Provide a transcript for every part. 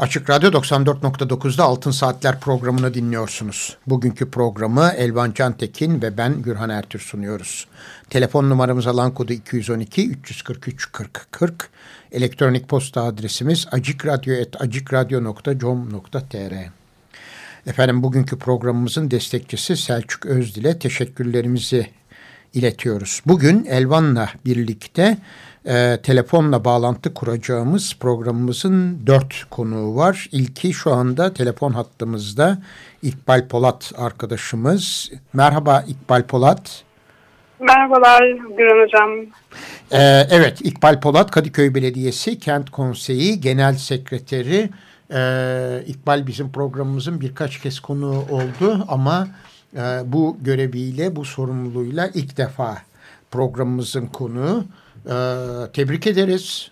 Açık Radyo 94.9'da Altın Saatler programını dinliyorsunuz. Bugünkü programı Elvan Cantekin ve ben Gürhan Ertür sunuyoruz. Telefon numaramız alan kodu 212 343 40 40. Elektronik posta adresimiz acikradyo.com.tr Efendim bugünkü programımızın destekçisi Selçuk Özdil'e teşekkürlerimizi iletiyoruz. Bugün Elvan'la birlikte e, telefonla bağlantı kuracağımız programımızın dört konuğu var. İlki şu anda telefon hattımızda İkbal Polat arkadaşımız. Merhaba İkbal Polat. Merhabalar Güran Hocam. Ee, evet İkbal Polat Kadıköy Belediyesi Kent Konseyi Genel Sekreteri. Ee, İkbal bizim programımızın birkaç kez konuğu oldu ama e, bu göreviyle bu sorumluluğuyla ilk defa programımızın konuğu. Ee, tebrik ederiz.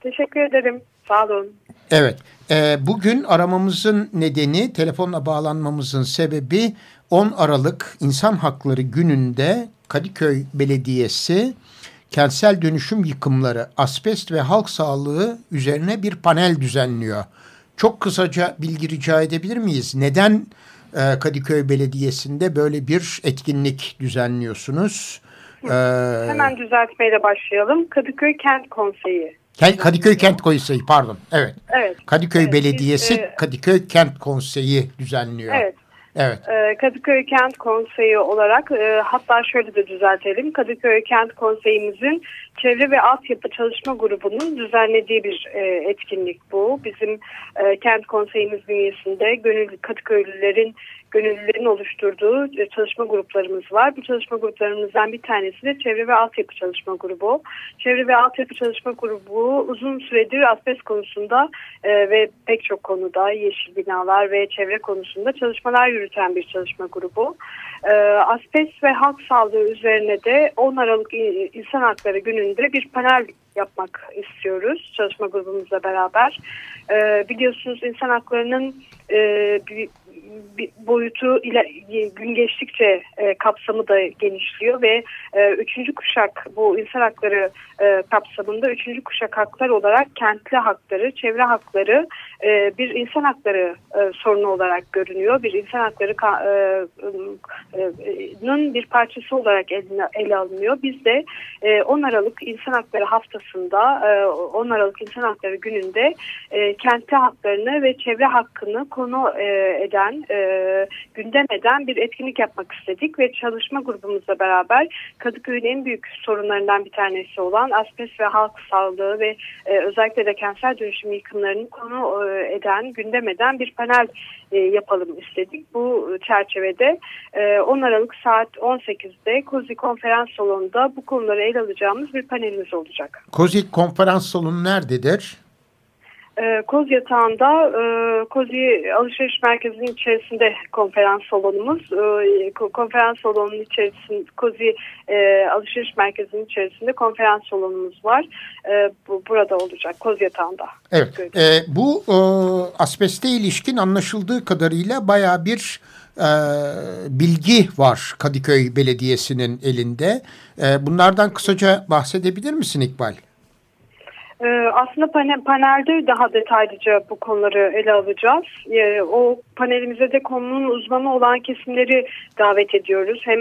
Teşekkür ederim. Sağ olun. Evet. E, bugün aramamızın nedeni, telefonla bağlanmamızın sebebi 10 Aralık İnsan Hakları Günü'nde Kadıköy Belediyesi kentsel dönüşüm yıkımları, asbest ve halk sağlığı üzerine bir panel düzenliyor. Çok kısaca bilgi rica edebilir miyiz? Neden e, Kadıköy Belediyesi'nde böyle bir etkinlik düzenliyorsunuz? Ee, Hemen düzeltmeyle başlayalım. Kadıköy Kent Konseyi. Kadıköy Kent Konseyi pardon. Evet. Evet. Kadıköy evet, Belediyesi biz, e, Kadıköy Kent Konseyi düzenliyor. Evet. Evet. Ee, Kadıköy Kent Konseyi olarak e, hatta şöyle de düzeltelim. Kadıköy Kent Konseyimizin Çevre ve Altyapı Çalışma Grubu'nun düzenlediği bir e, etkinlik bu. Bizim e, Kent Konseyimiz bünyesinde gönüllü Kadıköylülerin gönüllülerin oluşturduğu e, çalışma gruplarımız var. Bu çalışma gruplarımızdan bir tanesi de Çevre ve Altyapı Çalışma Grubu. Çevre ve Altyapı Çalışma Grubu uzun süredir asbest konusunda e, ve pek çok konuda yeşil binalar ve çevre konusunda çalışmalar yürüten bir çalışma grubu. E, asbest ve halk sağlığı üzerine de 10 Aralık İnsan Hakları Günü'nde bir panel yapmak istiyoruz çalışma grubumuzla beraber. Biliyorsunuz insan haklarının e, boyutu ile gün geçtikçe e, kapsamı da genişliyor ve e, üçüncü kuşak bu insan hakları e, kapsamında üçüncü kuşak haklar olarak kentli hakları, çevre hakları bir insan hakları sorunu olarak görünüyor. Bir insan hakları e, e, bir parçası olarak ele, ele alınıyor. Biz de e, 10 Aralık İnsan Hakları Haftası'nda e, 10 Aralık İnsan Hakları Günü'nde kentli haklarını ve çevre hakkını konu eden, e, gündem eden bir etkinlik yapmak istedik ve çalışma grubumuzla beraber Kadıköy'ün en büyük sorunlarından bir tanesi olan asbest ve halk sağlığı ve e, özellikle de kentsel dönüşüm yıkımlarını konu e, eden, gündem eden bir panel e, yapalım istedik. Bu çerçevede e, 10 Aralık saat 18'de Kozi Konferans Salonu'nda bu konuları ele alacağımız bir panelimiz olacak. Kozi Konferans Salonu nerededir? E, Koz Yatağı'nda e, Kozi Alışveriş Merkezi'nin içerisinde konferans salonumuz. E, konferans salonunun içerisinde Kozi e, Alışveriş Merkezi'nin içerisinde konferans salonumuz var. E, bu, burada olacak Koz Yatağı'nda. Evet. E, bu e, asbeste ilişkin anlaşıldığı kadarıyla baya bir e, bilgi var Kadıköy Belediyesi'nin elinde. E, bunlardan kısaca bahsedebilir misin İkbal? Ee, aslında panel, panelde daha detaylıca bu konuları ele alacağız. Ee, o panelimize de konunun uzmanı olan kesimleri davet ediyoruz. Hem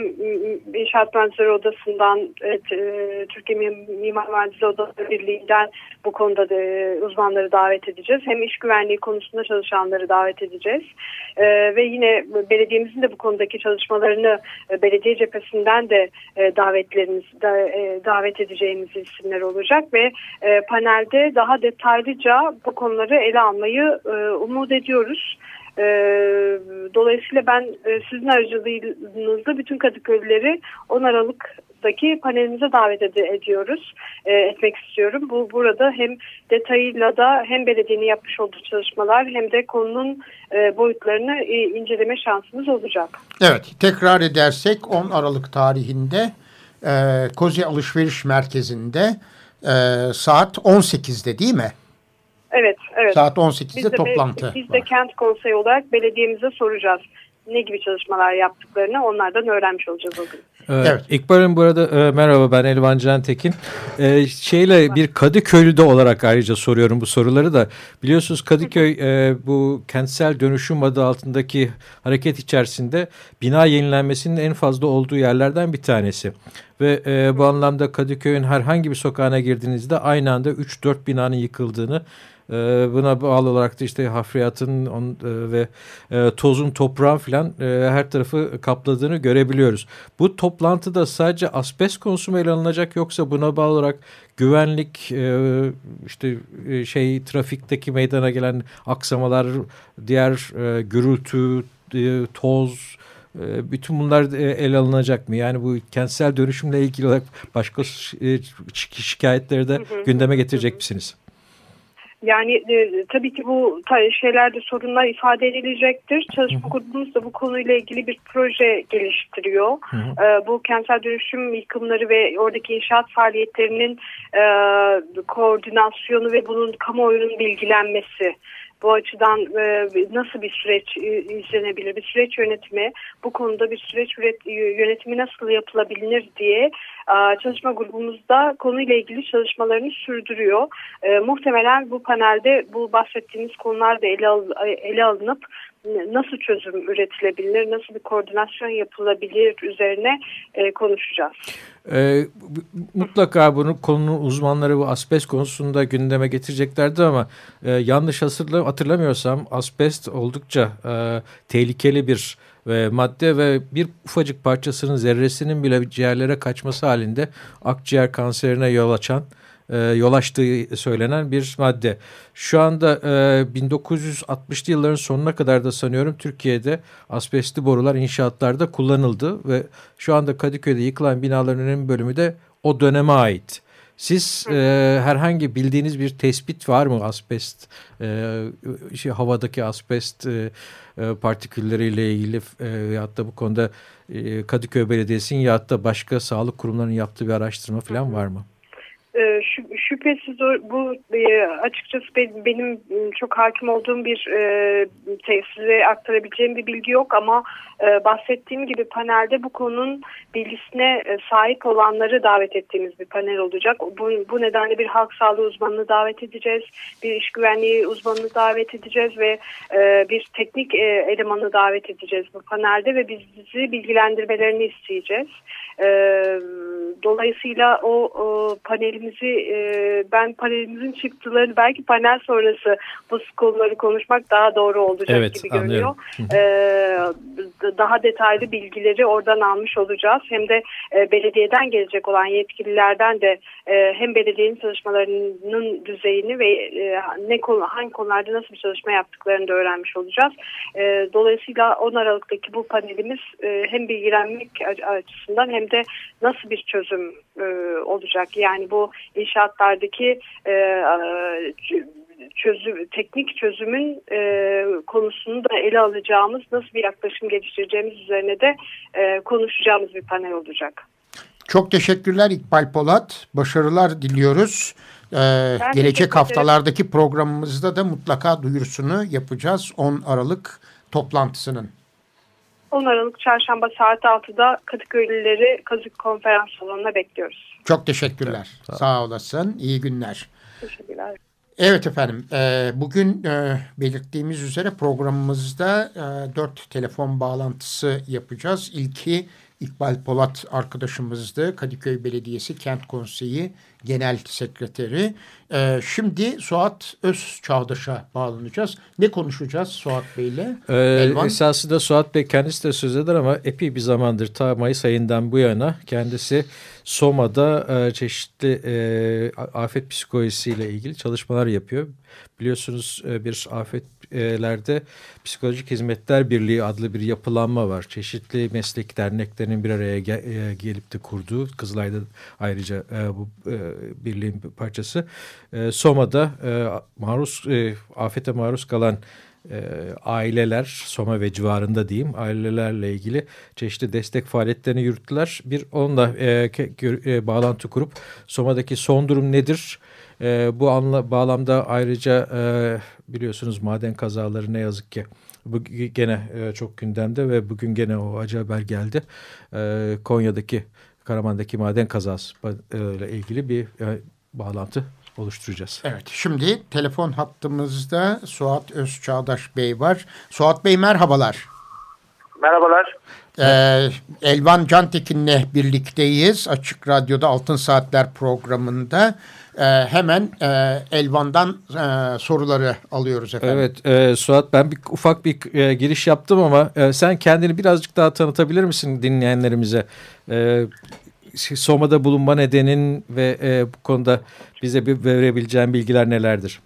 İnşaat Mühendisleri Odası'ndan, evet, e, Türkiye Mimar Mühendisleri Odası Birliği'nden bu konuda da uzmanları davet edeceğiz. Hem iş güvenliği konusunda çalışanları davet edeceğiz. Ee, ve yine belediyemizin de bu konudaki çalışmalarını e, belediye cephesinden de e, davetlerimiz davet edeceğimiz isimler olacak ve panel panelde daha detaylıca bu konuları ele almayı e, umut ediyoruz. E, dolayısıyla ben e, sizin aracılığınızda bütün Kadıköylüleri 10 Aralık'taki panelimize davet ed ediyoruz, e, etmek istiyorum. Bu burada hem detayıyla da hem belediyenin yapmış olduğu çalışmalar hem de konunun e, boyutlarını e, inceleme şansımız olacak. Evet, tekrar edersek 10 Aralık tarihinde e, Kozi Alışveriş Merkezi'nde e, saat 18'de değil mi? Evet, evet. Saat 18'de biz de, toplantı Biz de var. kent konseyi olarak belediyemize soracağız. Ne gibi çalışmalar yaptıklarını onlardan öğrenmiş olacağız o gün. Evet. Evet. İkbal'im burada e, merhaba ben Elvan Can Tekin. E, şeyle bir Kadıköylü de olarak ayrıca soruyorum bu soruları da. Biliyorsunuz Kadıköy e, bu kentsel dönüşüm adı altındaki hareket içerisinde bina yenilenmesinin en fazla olduğu yerlerden bir tanesi. Ve e, bu anlamda Kadıköy'ün herhangi bir sokağına girdiğinizde aynı anda 3-4 binanın yıkıldığını e, buna bağlı olarak da işte hafriyatın on, e, ve e, tozun toprağın filan e, her tarafı kapladığını görebiliyoruz. Bu toplantıda sadece asbest konusu mu ele alınacak yoksa buna bağlı olarak güvenlik e, işte e, şey trafikteki meydana gelen aksamalar, diğer e, gürültü, e, toz e, bütün bunlar e, ele alınacak mı? Yani bu kentsel dönüşümle ilgili olarak başka e, şikayetleri de gündeme getirecek misiniz? Yani e, tabii ki bu şeylerde sorunlar ifade edilecektir. Çalışma grubumuz da bu konuyla ilgili bir proje geliştiriyor. Hı hı. E, bu kentsel dönüşüm yıkımları ve oradaki inşaat faaliyetlerinin e, koordinasyonu ve bunun kamuoyunun bilgilenmesi. Bu açıdan e, nasıl bir süreç e, izlenebilir, bir süreç yönetimi, bu konuda bir süreç yönetimi nasıl yapılabilir diye e, çalışma grubumuzda konuyla ilgili çalışmalarını sürdürüyor. E, muhtemelen bu panelde bu bahsettiğimiz konular da ele, al, ele alınıp nasıl çözüm üretilebilir, nasıl bir koordinasyon yapılabilir üzerine e, konuşacağız. E, mutlaka bunun konunun uzmanları bu asbest konusunda gündeme getireceklerdi ama e, yanlış hatırlamıyorsam asbest oldukça e, tehlikeli bir e, madde ve bir ufacık parçasının zerresinin bile ciğerlere kaçması halinde akciğer kanserine yol açan e, yol açtığı söylenen bir madde. Şu anda e, 1960'lı yılların sonuna kadar da sanıyorum Türkiye'de asbestli borular inşaatlarda kullanıldı ve şu anda Kadıköy'de yıkılan binaların önemli bölümü de o döneme ait. Siz e, herhangi bildiğiniz bir tespit var mı asbest, e, şey, havadaki asbest e, e, partikülleriyle ilgili e, hatta bu konuda e, Kadıköy Belediyesi'nin ya da başka sağlık kurumlarının yaptığı bir araştırma falan var mı? E, şüphesiz bu e, açıkçası benim çok hakim olduğum bir e, size aktarabileceğim bir bilgi yok ama bahsettiğim gibi panelde bu konunun bilgisine sahip olanları davet ettiğimiz bir panel olacak. Bu, bu nedenle bir halk sağlığı uzmanını davet edeceğiz, bir iş güvenliği uzmanını davet edeceğiz ve bir teknik elemanı davet edeceğiz bu panelde ve bizi bilgilendirmelerini isteyeceğiz. Dolayısıyla o panelimizi ben panelimizin çıktılarını belki panel sonrası bu konuları konuşmak daha doğru olacak evet, gibi görünüyor. Daha detaylı bilgileri oradan almış olacağız. Hem de belediyeden gelecek olan yetkililerden de hem belediyenin çalışmalarının düzeyini ve ne konu hangi konularda nasıl bir çalışma yaptıklarını da öğrenmiş olacağız. Dolayısıyla 10 Aralık'taki bu panelimiz hem bilgilenmek açısından hem de nasıl bir çözüm olacak? Yani bu inşaatlardaki çözüm, teknik çözümün e, konusunu da ele alacağımız, nasıl bir yaklaşım geliştireceğimiz üzerine de e, konuşacağımız bir panel olacak. Çok teşekkürler İkbal Polat. Başarılar diliyoruz. Ee, gelecek haftalardaki programımızda da mutlaka duyurusunu yapacağız 10 Aralık toplantısının. 10 Aralık Çarşamba saat 6'da Kadıköylüleri Kazık Konferans Salonu'na bekliyoruz. Çok teşekkürler. Sağ, Sağ olasın. İyi günler. Teşekkürler. Evet efendim. E, bugün e, belirttiğimiz üzere programımızda e, dört telefon bağlantısı yapacağız. İlki İkbal Polat arkadaşımızdı. Kadıköy Belediyesi Kent Konseyi Genel Sekreteri. Ee, şimdi Suat Öz Çağdaş'a bağlanacağız. Ne konuşacağız Suat Bey'le? Ee, esasında Suat Bey kendisi de söz eder ama epey bir zamandır ta Mayıs ayından bu yana kendisi Soma'da e, çeşitli e, afet psikolojisiyle ilgili çalışmalar yapıyor. Biliyorsunuz e, bir afetlerde Psikolojik Hizmetler Birliği adlı bir yapılanma var. Çeşitli meslek derneklerinin bir araya gel, e, gelip de kurduğu, Kızılay'da ayrıca e, bu e, birliğin bir parçası. E, Soma'da e, maruz e, afete maruz kalan e, aileler, Soma ve civarında diyeyim, ailelerle ilgili çeşitli destek faaliyetlerini yürüttüler. Bir onunla e, e, bağlantı kurup Soma'daki son durum nedir? Bu anla, bağlamda ayrıca e, biliyorsunuz maden kazaları ne yazık ki bu gene e, çok gündemde ve bugün gene o acı haber geldi. E, Konya'daki Karaman'daki maden kazası e, ile ilgili bir e, bağlantı oluşturacağız. Evet şimdi telefon hattımızda Suat Özçağdaş Bey var. Suat Bey merhabalar. Merhabalar. Ee, Elvan Cantekin'le birlikteyiz. Açık Radyo'da Altın Saatler programında. Ee, hemen e, Elvan'dan e, soruları alıyoruz efendim. Evet e, Suat ben bir ufak bir e, giriş yaptım ama e, sen kendini birazcık daha tanıtabilir misin dinleyenlerimize? E, Soma'da bulunma nedenin ve e, bu konuda bize bir verebileceğin bilgiler nelerdir?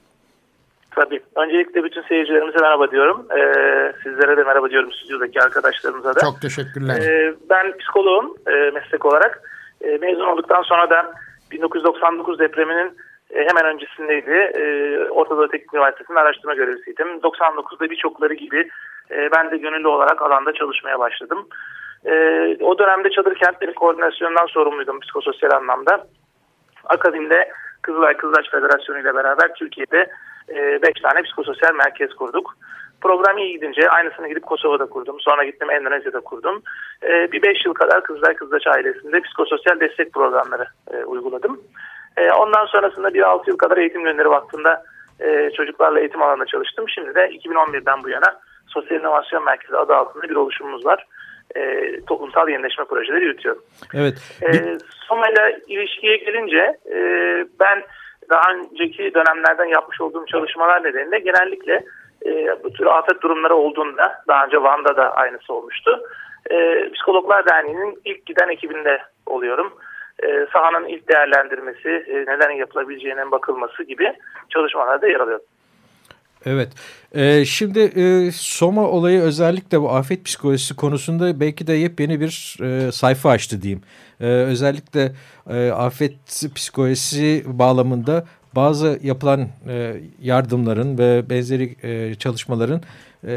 Tabii. Öncelikle bütün seyircilerimize merhaba diyorum. Ee, sizlere de merhaba diyorum stüdyodaki arkadaşlarımıza da. Çok teşekkürler. Ee, ben psikoloğum e, meslek olarak. E, mezun olduktan sonra da 1999 depreminin e, hemen öncesindeydi. E, Orta Doğu Teknik Üniversitesi'nin araştırma görevlisiydim. 99'da birçokları gibi e, ben de gönüllü olarak alanda çalışmaya başladım. O dönemde çadır kentleri koordinasyonundan sorumluydum psikososyal anlamda. Akademide Kızılay Kızılaç Federasyonu ile beraber Türkiye'de 5 e, tane psikososyal merkez kurduk. Program iyi gidince aynısını gidip Kosova'da kurdum. Sonra gittim Endonezya'da kurdum. E, bir 5 yıl kadar Kızılay Kızılaç ailesinde psikososyal destek programları e, uyguladım. E, ondan sonrasında bir 6 yıl kadar Eğitim Gönülleri Vakfı'nda e, çocuklarla eğitim alanında çalıştım. Şimdi de 2011'den bu yana Sosyal İnovasyon Merkezi adı altında bir oluşumumuz var e, toplumsal yenileşme projeleri yürütüyorum. Evet. E, Soma ile ilişkiye gelince e, ben daha önceki dönemlerden yapmış olduğum çalışmalar nedeniyle genellikle e, bu tür afet durumları olduğunda daha önce Van'da da aynısı olmuştu. E, Psikologlar Derneği'nin ilk giden ekibinde oluyorum. E, sahanın ilk değerlendirmesi, e, neden yapılabileceğinin bakılması gibi çalışmalarda yer alıyorum. Evet. Ee, şimdi e, Soma olayı özellikle bu afet psikolojisi konusunda belki de yepyeni bir e, sayfa açtı diyeyim. Ee, özellikle e, afet psikolojisi bağlamında bazı yapılan e, yardımların ve benzeri e, çalışmaların e,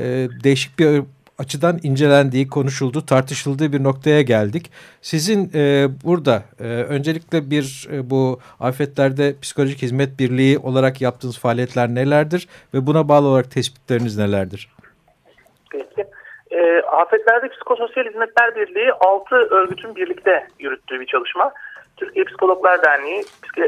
değişik bir açıdan incelendiği, konuşulduğu, tartışıldığı bir noktaya geldik. Sizin e, burada e, öncelikle bir e, bu afetlerde psikolojik hizmet birliği olarak yaptığınız faaliyetler nelerdir ve buna bağlı olarak tespitleriniz nelerdir? Peki. E, afetlerde Psikososyal Hizmetler Birliği 6 örgütün birlikte yürüttüğü bir çalışma. Türkiye Psikologlar Derneği,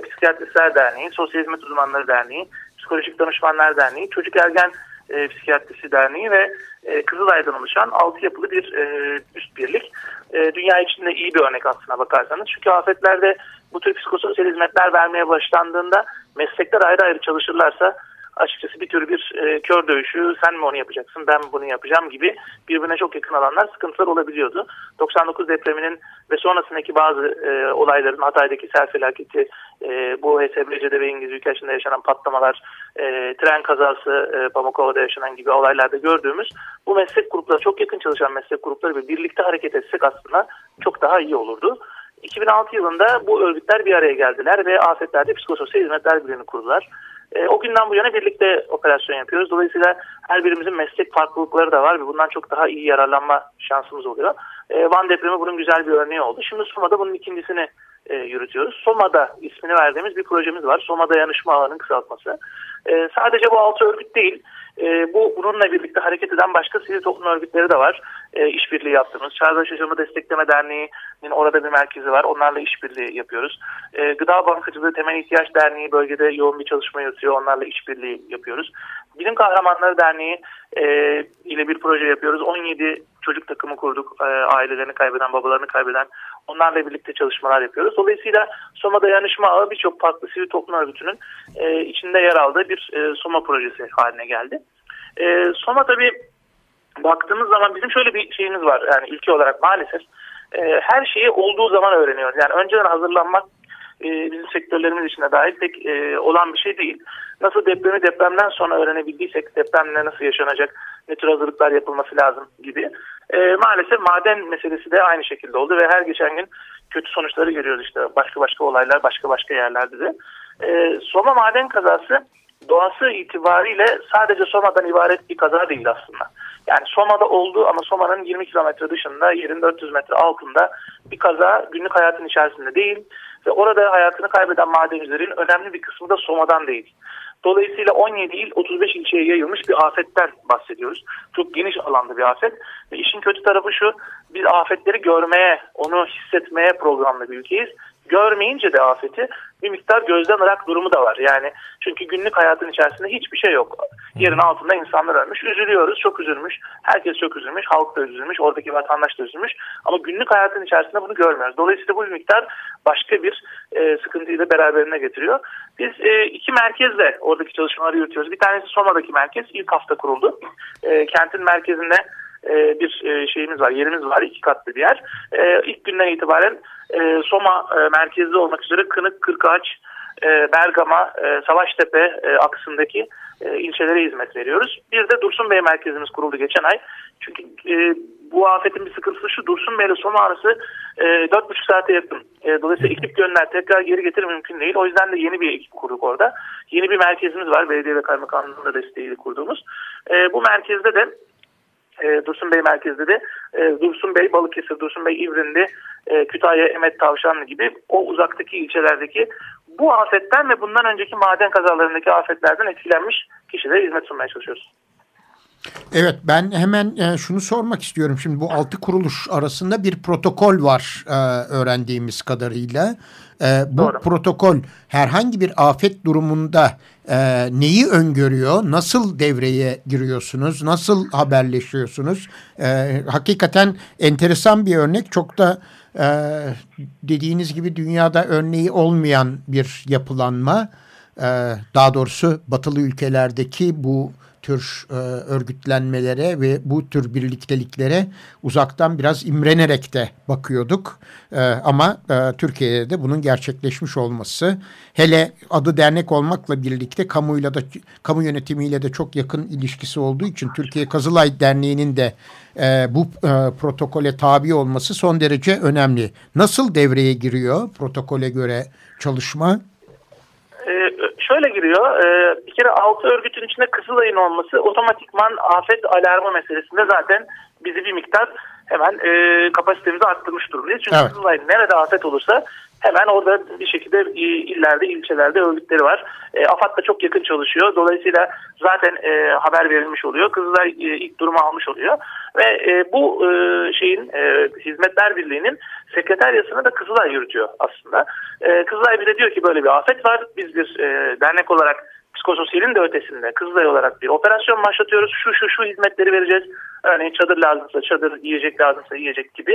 Psikiyatristler Derneği, Sosyal Hizmet Uzmanları Derneği, Psikolojik Danışmanlar Derneği, Çocuk Ergen e, Psikiyatrisi Derneği ve e, Kızılay'dan oluşan altı yapılı bir e, üst birlik. E, dünya içinde iyi bir örnek aslına bakarsanız. Çünkü afetlerde bu tür psikososyal hizmetler vermeye başlandığında meslekler ayrı ayrı çalışırlarsa açıkçası bir tür bir e, kör dövüşü sen mi onu yapacaksın ben bunu yapacağım gibi birbirine çok yakın alanlar sıkıntılar olabiliyordu. 99 depreminin ve sonrasındaki bazı e, olayların Hatay'daki sel felaketi e, bu HSBC'de ve İngiliz ülkesinde yaşanan patlamalar e, tren kazası e, Pamukova'da yaşanan gibi olaylarda gördüğümüz bu meslek grupları çok yakın çalışan meslek grupları ve birlikte hareket etsek aslında çok daha iyi olurdu. 2006 yılında bu örgütler bir araya geldiler ve afetlerde psikososyal hizmetler birliğini kurdular. E, o günden bu yana birlikte operasyon yapıyoruz. Dolayısıyla her birimizin meslek farklılıkları da var ve bundan çok daha iyi yararlanma şansımız oluyor. E, Van depremi bunun güzel bir örneği oldu. Şimdi Soma'da bunun ikincisini e, yürütüyoruz. Soma'da ismini verdiğimiz bir projemiz var. Soma Dayanışma Ağı'nın kısaltması. E, sadece bu altı örgüt değil, e, bu bununla birlikte hareket eden başka sivil toplum örgütleri de var. E, işbirliği yaptığımız. Çağdaş Yaşamı Destekleme Derneği'nin orada bir merkezi var. Onlarla işbirliği yapıyoruz. E, Gıda Bankacılığı Temel İhtiyaç Derneği bölgede yoğun bir çalışma yürütüyor. Onlarla işbirliği yapıyoruz. Bilim Kahramanları Derneği e, ile bir proje yapıyoruz. 17 çocuk takımı kurduk. E, ailelerini kaybeden, babalarını kaybeden. Onlarla birlikte çalışmalar yapıyoruz. Dolayısıyla Soma Dayanışma Ağı birçok farklı sivil toplum örgütünün e, içinde yer aldığı bir e, Soma projesi haline geldi. E, Soma tabii baktığımız zaman bizim şöyle bir şeyimiz var. Yani ülke olarak maalesef e, her şeyi olduğu zaman öğreniyoruz. Yani önceden hazırlanmak e, bizim sektörlerimiz içinde dahil pek e, olan bir şey değil. Nasıl depremi depremden sonra öğrenebildiysek depremle nasıl yaşanacak, ne tür hazırlıklar yapılması lazım gibi. E, maalesef maden meselesi de aynı şekilde oldu ve her geçen gün kötü sonuçları görüyoruz işte başka başka olaylar başka başka yerlerde de. E, Soma maden kazası doğası itibariyle sadece Soma'dan ibaret bir kaza değil aslında. Yani Soma'da oldu ama Soma'nın 20 kilometre dışında, yerin 400 metre altında bir kaza günlük hayatın içerisinde değil ve orada hayatını kaybeden madencilerin önemli bir kısmı da Soma'dan değil. Dolayısıyla 17 il 35 ilçeye yayılmış bir afetten bahsediyoruz. Çok geniş alanda bir afet. Ve işin kötü tarafı şu, biz afetleri görmeye, onu hissetmeye programlı bir ülkeyiz görmeyince de afeti bir miktar gözden ırak durumu da var. Yani çünkü günlük hayatın içerisinde hiçbir şey yok. Yerin altında insanlar ölmüş. Üzülüyoruz. Çok üzülmüş. Herkes çok üzülmüş. Halk da üzülmüş. Oradaki vatandaş da üzülmüş. Ama günlük hayatın içerisinde bunu görmüyoruz. Dolayısıyla bu bir miktar başka bir e, sıkıntıyı da beraberine getiriyor. Biz e, iki merkezle oradaki çalışmaları yürütüyoruz. Bir tanesi Soma'daki merkez. ilk hafta kuruldu. E, kentin merkezinde e, bir e, şeyimiz var, yerimiz var. iki katlı bir yer. E, ilk günden itibaren e, Soma e, merkezli olmak üzere Kınık, Kırkağaç, e, Bergama, Savaştepe aksındaki ilçelere hizmet veriyoruz. Bir de Dursun Bey merkezimiz kuruldu geçen ay. Çünkü bu afetin bir sıkıntısı şu Dursun Bey ile Soma arası e, 4,5 saate yakın. Dolayısıyla ekip gönder tekrar geri getir mümkün değil. O yüzden de yeni bir ekip kurduk orada. Yeni bir merkezimiz var. Belediye ve kaymakamlığının desteğiyle kurduğumuz. Bu merkezde de e, Dursun Bey merkezde de e, Dursun Bey, Balıkesir, Dursun Bey, İvrindi, e, Kütahya, Emet, Tavşanlı gibi o uzaktaki ilçelerdeki bu afetten ve bundan önceki maden kazalarındaki afetlerden etkilenmiş kişilere hizmet sunmaya çalışıyoruz. Evet ben hemen e, şunu sormak istiyorum. Şimdi bu altı kuruluş arasında bir protokol var e, öğrendiğimiz kadarıyla. E, bu Doğru. protokol herhangi bir afet durumunda e, neyi öngörüyor? Nasıl devreye giriyorsunuz? Nasıl haberleşiyorsunuz? E, hakikaten enteresan bir örnek. Çok da e, dediğiniz gibi dünyada örneği olmayan bir yapılanma. E, daha doğrusu batılı ülkelerdeki bu tür e, örgütlenmelere ve bu tür birlikteliklere uzaktan biraz imrenerek de bakıyorduk. E, ama e, Türkiye'de de bunun gerçekleşmiş olması hele adı dernek olmakla birlikte kamuyla da kamu yönetimiyle de çok yakın ilişkisi olduğu için Türkiye Kazılay Derneği'nin de e, bu e, protokole tabi olması son derece önemli. Nasıl devreye giriyor protokole göre çalışma? Şöyle giriyor. E, bir kere altı örgütün içinde Kızılay'ın olması otomatikman afet alarmı meselesinde zaten bizi bir miktar hemen e, kapasitemizi arttırmış durumdayız. Çünkü evet. Kızılay nerede afet olursa hemen orada bir şekilde illerde, ilçelerde örgütleri var. E, AFAD da çok yakın çalışıyor. Dolayısıyla zaten e, haber verilmiş oluyor. Kızılay e, ilk durumu almış oluyor. Ve e, bu e, şeyin e, Hizmetler Birliği'nin sekreteryasını da Kızılay yürütüyor aslında. E, Kızılay bize diyor ki böyle bir afet var. Biz bir e, dernek olarak psikososyalin de ötesinde Kızılay olarak bir operasyon başlatıyoruz. Şu şu şu hizmetleri vereceğiz. Örneğin çadır lazımsa çadır, yiyecek lazımsa yiyecek gibi.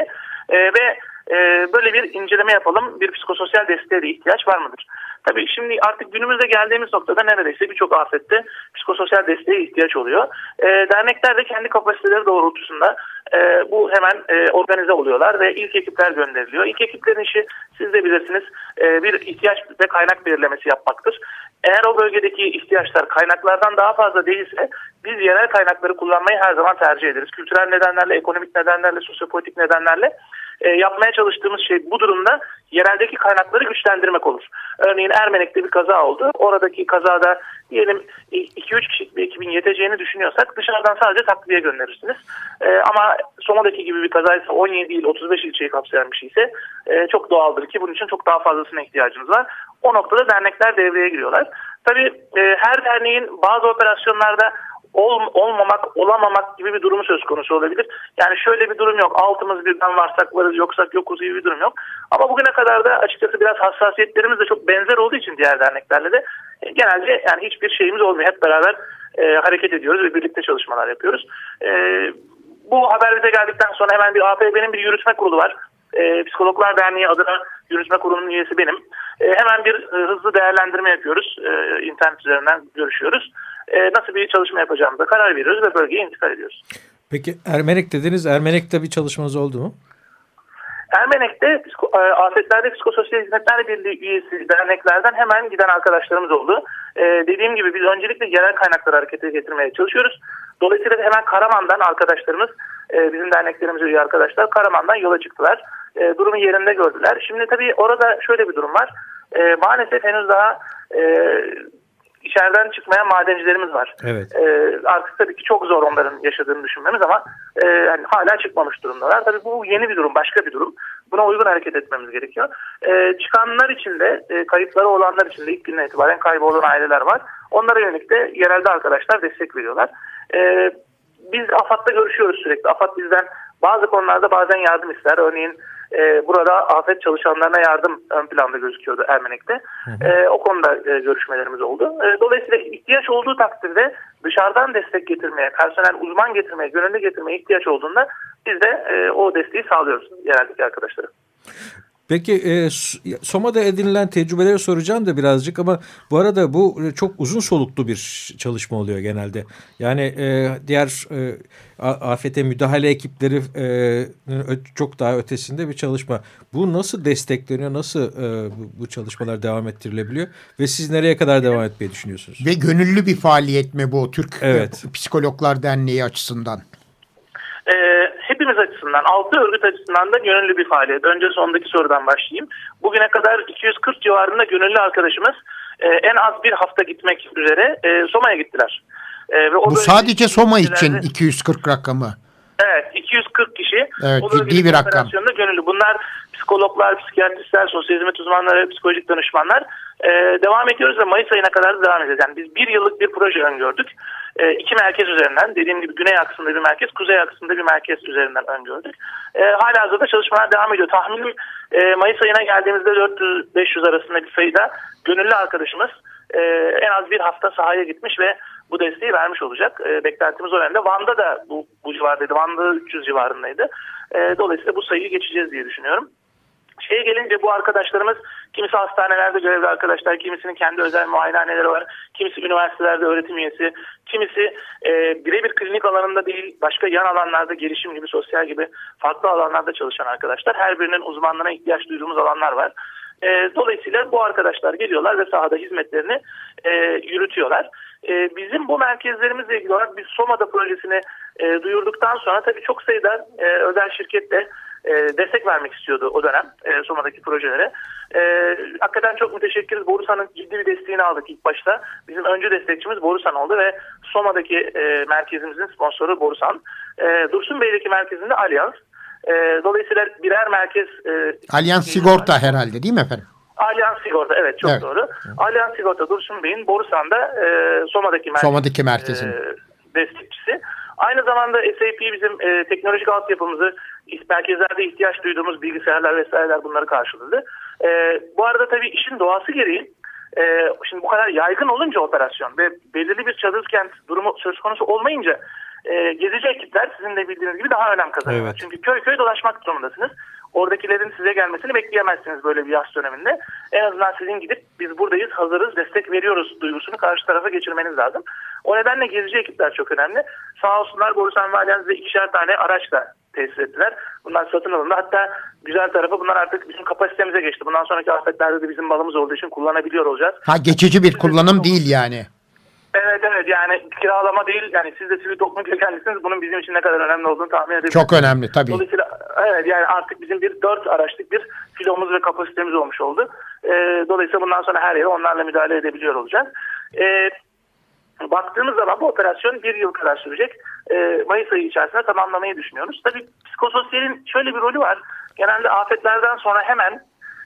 E, ve e, böyle bir inceleme yapalım. Bir psikososyal desteğe de ihtiyaç var mıdır? Tabii şimdi artık günümüzde geldiğimiz noktada neredeyse birçok afette psikososyal desteğe ihtiyaç oluyor. E, dernekler de kendi kapasiteleri doğrultusunda e, bu hemen e, organize oluyorlar ve ilk ekipler gönderiliyor. İlk ekiplerin işi siz de bilirsiniz e, bir ihtiyaç ve kaynak belirlemesi yapmaktır. Eğer o bölgedeki ihtiyaçlar kaynaklardan daha fazla değilse biz yerel kaynakları kullanmayı her zaman tercih ederiz. Kültürel nedenlerle, ekonomik nedenlerle, sosyopolitik nedenlerle e, yapmaya çalıştığımız şey bu durumda yereldeki kaynakları güçlendirmek olur. Örneğin Ermenek'te bir kaza oldu. Oradaki kazada diyelim 2-3 kişilik bir ekibin yeteceğini düşünüyorsak dışarıdan sadece takviye gönderirsiniz. E, ama Soma'daki gibi bir kazaysa 17 il 35 ilçeyi kapsayan bir şeyse e, çok doğaldır ki bunun için çok daha fazlasına ihtiyacınız var. O noktada dernekler devreye giriyorlar. Tabii e, her derneğin bazı operasyonlarda ol, olmamak, olamamak gibi bir durumu söz konusu olabilir. Yani şöyle bir durum yok. Altımız birden varsak varız, yoksak yokuz gibi bir durum yok. Ama bugüne kadar da açıkçası biraz hassasiyetlerimiz de çok benzer olduğu için diğer derneklerle de e, genelde yani hiçbir şeyimiz olmuyor. Hep beraber e, hareket ediyoruz ve birlikte çalışmalar yapıyoruz. E, bu haber bize geldikten sonra hemen bir APB'nin bir yürütme kurulu var. E, Psikologlar Derneği adına yürütme kurulunun üyesi benim. E, hemen bir e, hızlı değerlendirme yapıyoruz. E, internet üzerinden görüşüyoruz. E, nasıl bir çalışma yapacağımıza karar veriyoruz ve bölgeye intikal ediyoruz. Peki Ermenek dediniz. Ermenek'te bir çalışmanız oldu mu? Ermenek'te e, afetlerde psikososyal hizmetler birliği üyesi derneklerden hemen giden arkadaşlarımız oldu. Ee, dediğim gibi biz öncelikle yerel kaynakları harekete getirmeye çalışıyoruz. Dolayısıyla hemen Karaman'dan arkadaşlarımız, e, bizim derneklerimize üye arkadaşlar Karaman'dan yola çıktılar. E, durumu yerinde gördüler. Şimdi tabii orada şöyle bir durum var. E, maalesef henüz daha e, içeriden çıkmayan madencilerimiz var. Evet. E, artık tabii ki çok zor onların yaşadığını düşünmemiz ama e, yani hala çıkmamış durumdalar. Tabii bu yeni bir durum, başka bir durum. Buna uygun hareket etmemiz gerekiyor. E, çıkanlar için de, e, kayıpları olanlar için de ilk günden itibaren kaybolan aileler var. Onlara yönelik de yerelde arkadaşlar destek veriyorlar. E, biz AFAD'da görüşüyoruz sürekli. AFAD bizden bazı konularda bazen yardım ister. Örneğin e, burada afet çalışanlarına yardım ön planda gözüküyordu Ermenek'te. E, o konuda e, görüşmelerimiz oldu. E, dolayısıyla ihtiyaç olduğu takdirde dışarıdan destek getirmeye, personel uzman getirmeye, gönüllü getirmeye ihtiyaç olduğunda biz de e, o desteği sağlıyoruz yereldeki arkadaşlara. Peki e, Soma'da edinilen tecrübeleri soracağım da birazcık ama bu arada bu e, çok uzun soluklu bir çalışma oluyor genelde. Yani e, diğer e, afete müdahale ekipleri e, çok daha ötesinde bir çalışma. Bu nasıl destekleniyor? Nasıl e, bu, bu çalışmalar devam ettirilebiliyor? Ve siz nereye kadar devam etmeyi düşünüyorsunuz? Ve gönüllü bir faaliyet mi bu Türk evet. Psikologlar Derneği açısından? e, hepimiz açısından, altı örgüt açısından da gönüllü bir faaliyet. Önce sondaki sorudan başlayayım. Bugüne kadar 240 civarında gönüllü arkadaşımız e, en az bir hafta gitmek üzere e, Soma'ya gittiler. E, ve o Bu sadece Soma için 240 rakamı. Evet 240 kişi. Evet ciddi bir rakam. Gönüllü. Bunlar psikologlar, psikiyatristler, sosyal hizmet uzmanları, psikolojik danışmanlar. Ee, devam ediyoruz ve Mayıs ayına kadar da devam edeceğiz. Yani biz bir yıllık bir proje öngördük. Ee, iki merkez üzerinden, dediğim gibi güney aksında bir merkez, kuzey aksında bir merkez üzerinden öngördük. Ee, hala hazırda çalışmalar devam ediyor. Tahminim e, Mayıs ayına geldiğimizde 400-500 arasında bir sayıda gönüllü arkadaşımız e, en az bir hafta sahaya gitmiş ve bu desteği vermiş olacak. E, beklentimiz o yönde. Van'da da bu, bu civardaydı. Van'da 300 civarındaydı. E, dolayısıyla bu sayıyı geçeceğiz diye düşünüyorum. Şeye gelince bu arkadaşlarımız kimisi hastanelerde görevli arkadaşlar, kimisinin kendi özel muayenehaneleri var, kimisi üniversitelerde öğretim üyesi, kimisi e, birebir klinik alanında değil başka yan alanlarda gelişim gibi, sosyal gibi farklı alanlarda çalışan arkadaşlar. Her birinin uzmanlığına ihtiyaç duyduğumuz alanlar var. E, dolayısıyla bu arkadaşlar geliyorlar ve sahada hizmetlerini e, yürütüyorlar. E, bizim bu merkezlerimizle ilgili olarak biz Soma'da projesini e, duyurduktan sonra tabii çok sayıda e, özel şirketle e, destek vermek istiyordu o dönem e, Soma'daki projelere. E, hakikaten çok müteşekkiriz. Borusan'ın ciddi bir desteğini aldık ilk başta. Bizim öncü destekçimiz Borusan oldu ve Soma'daki e, merkezimizin sponsoru Borusan. E, Dursun Bey'deki merkezinde Allianz. E, dolayısıyla birer merkez... E, Allianz Sigorta herhalde değil mi efendim? Allianz Sigorta evet çok evet. doğru. Allianz Sigorta Dursun Bey'in Borusan'da e, Soma'daki, merkez, Soma'daki merkezin e, destekçisi. Aynı zamanda SAP bizim e, teknolojik altyapımızı merkezlerde ihtiyaç duyduğumuz bilgisayarlar vesaireler bunları karşıladı. E, bu arada tabii işin doğası gereği e, şimdi bu kadar yaygın olunca operasyon ve belirli bir çadır kent durumu söz konusu olmayınca e, gezici ekipler sizin de bildiğiniz gibi daha önem kazanıyor. Evet. Çünkü köy köy dolaşmak durumundasınız. Oradakilerin size gelmesini bekleyemezsiniz böyle bir yaz döneminde. En azından sizin gidip biz buradayız, hazırız, destek veriyoruz duygusunu karşı tarafa geçirmeniz lazım. O nedenle gezici ekipler çok önemli. Sağ olsunlar Borusan Valyan size ikişer tane araçla tesis ettiler. Bunlar satın alındı. Hatta güzel tarafı bunlar artık bizim kapasitemize geçti. Bundan sonraki afetlerde de bizim balımız olduğu için kullanabiliyor olacağız. Ha geçici bir kullanım değil yani. Evet evet yani kiralama değil yani siz de sivil toplum kökenlisiniz bunun bizim için ne kadar önemli olduğunu tahmin edebilirsiniz. Çok önemli tabii. Dolayısıyla evet yani artık bizim bir dört araçlık bir filomuz ve kapasitemiz olmuş oldu. E, dolayısıyla bundan sonra her yere onlarla müdahale edebiliyor olacağız. E, baktığımız zaman bu operasyon bir yıl kadar sürecek. E, Mayıs ayı içerisinde tamamlamayı düşünüyoruz. Tabii psikososyalin şöyle bir rolü var. Genelde afetlerden sonra hemen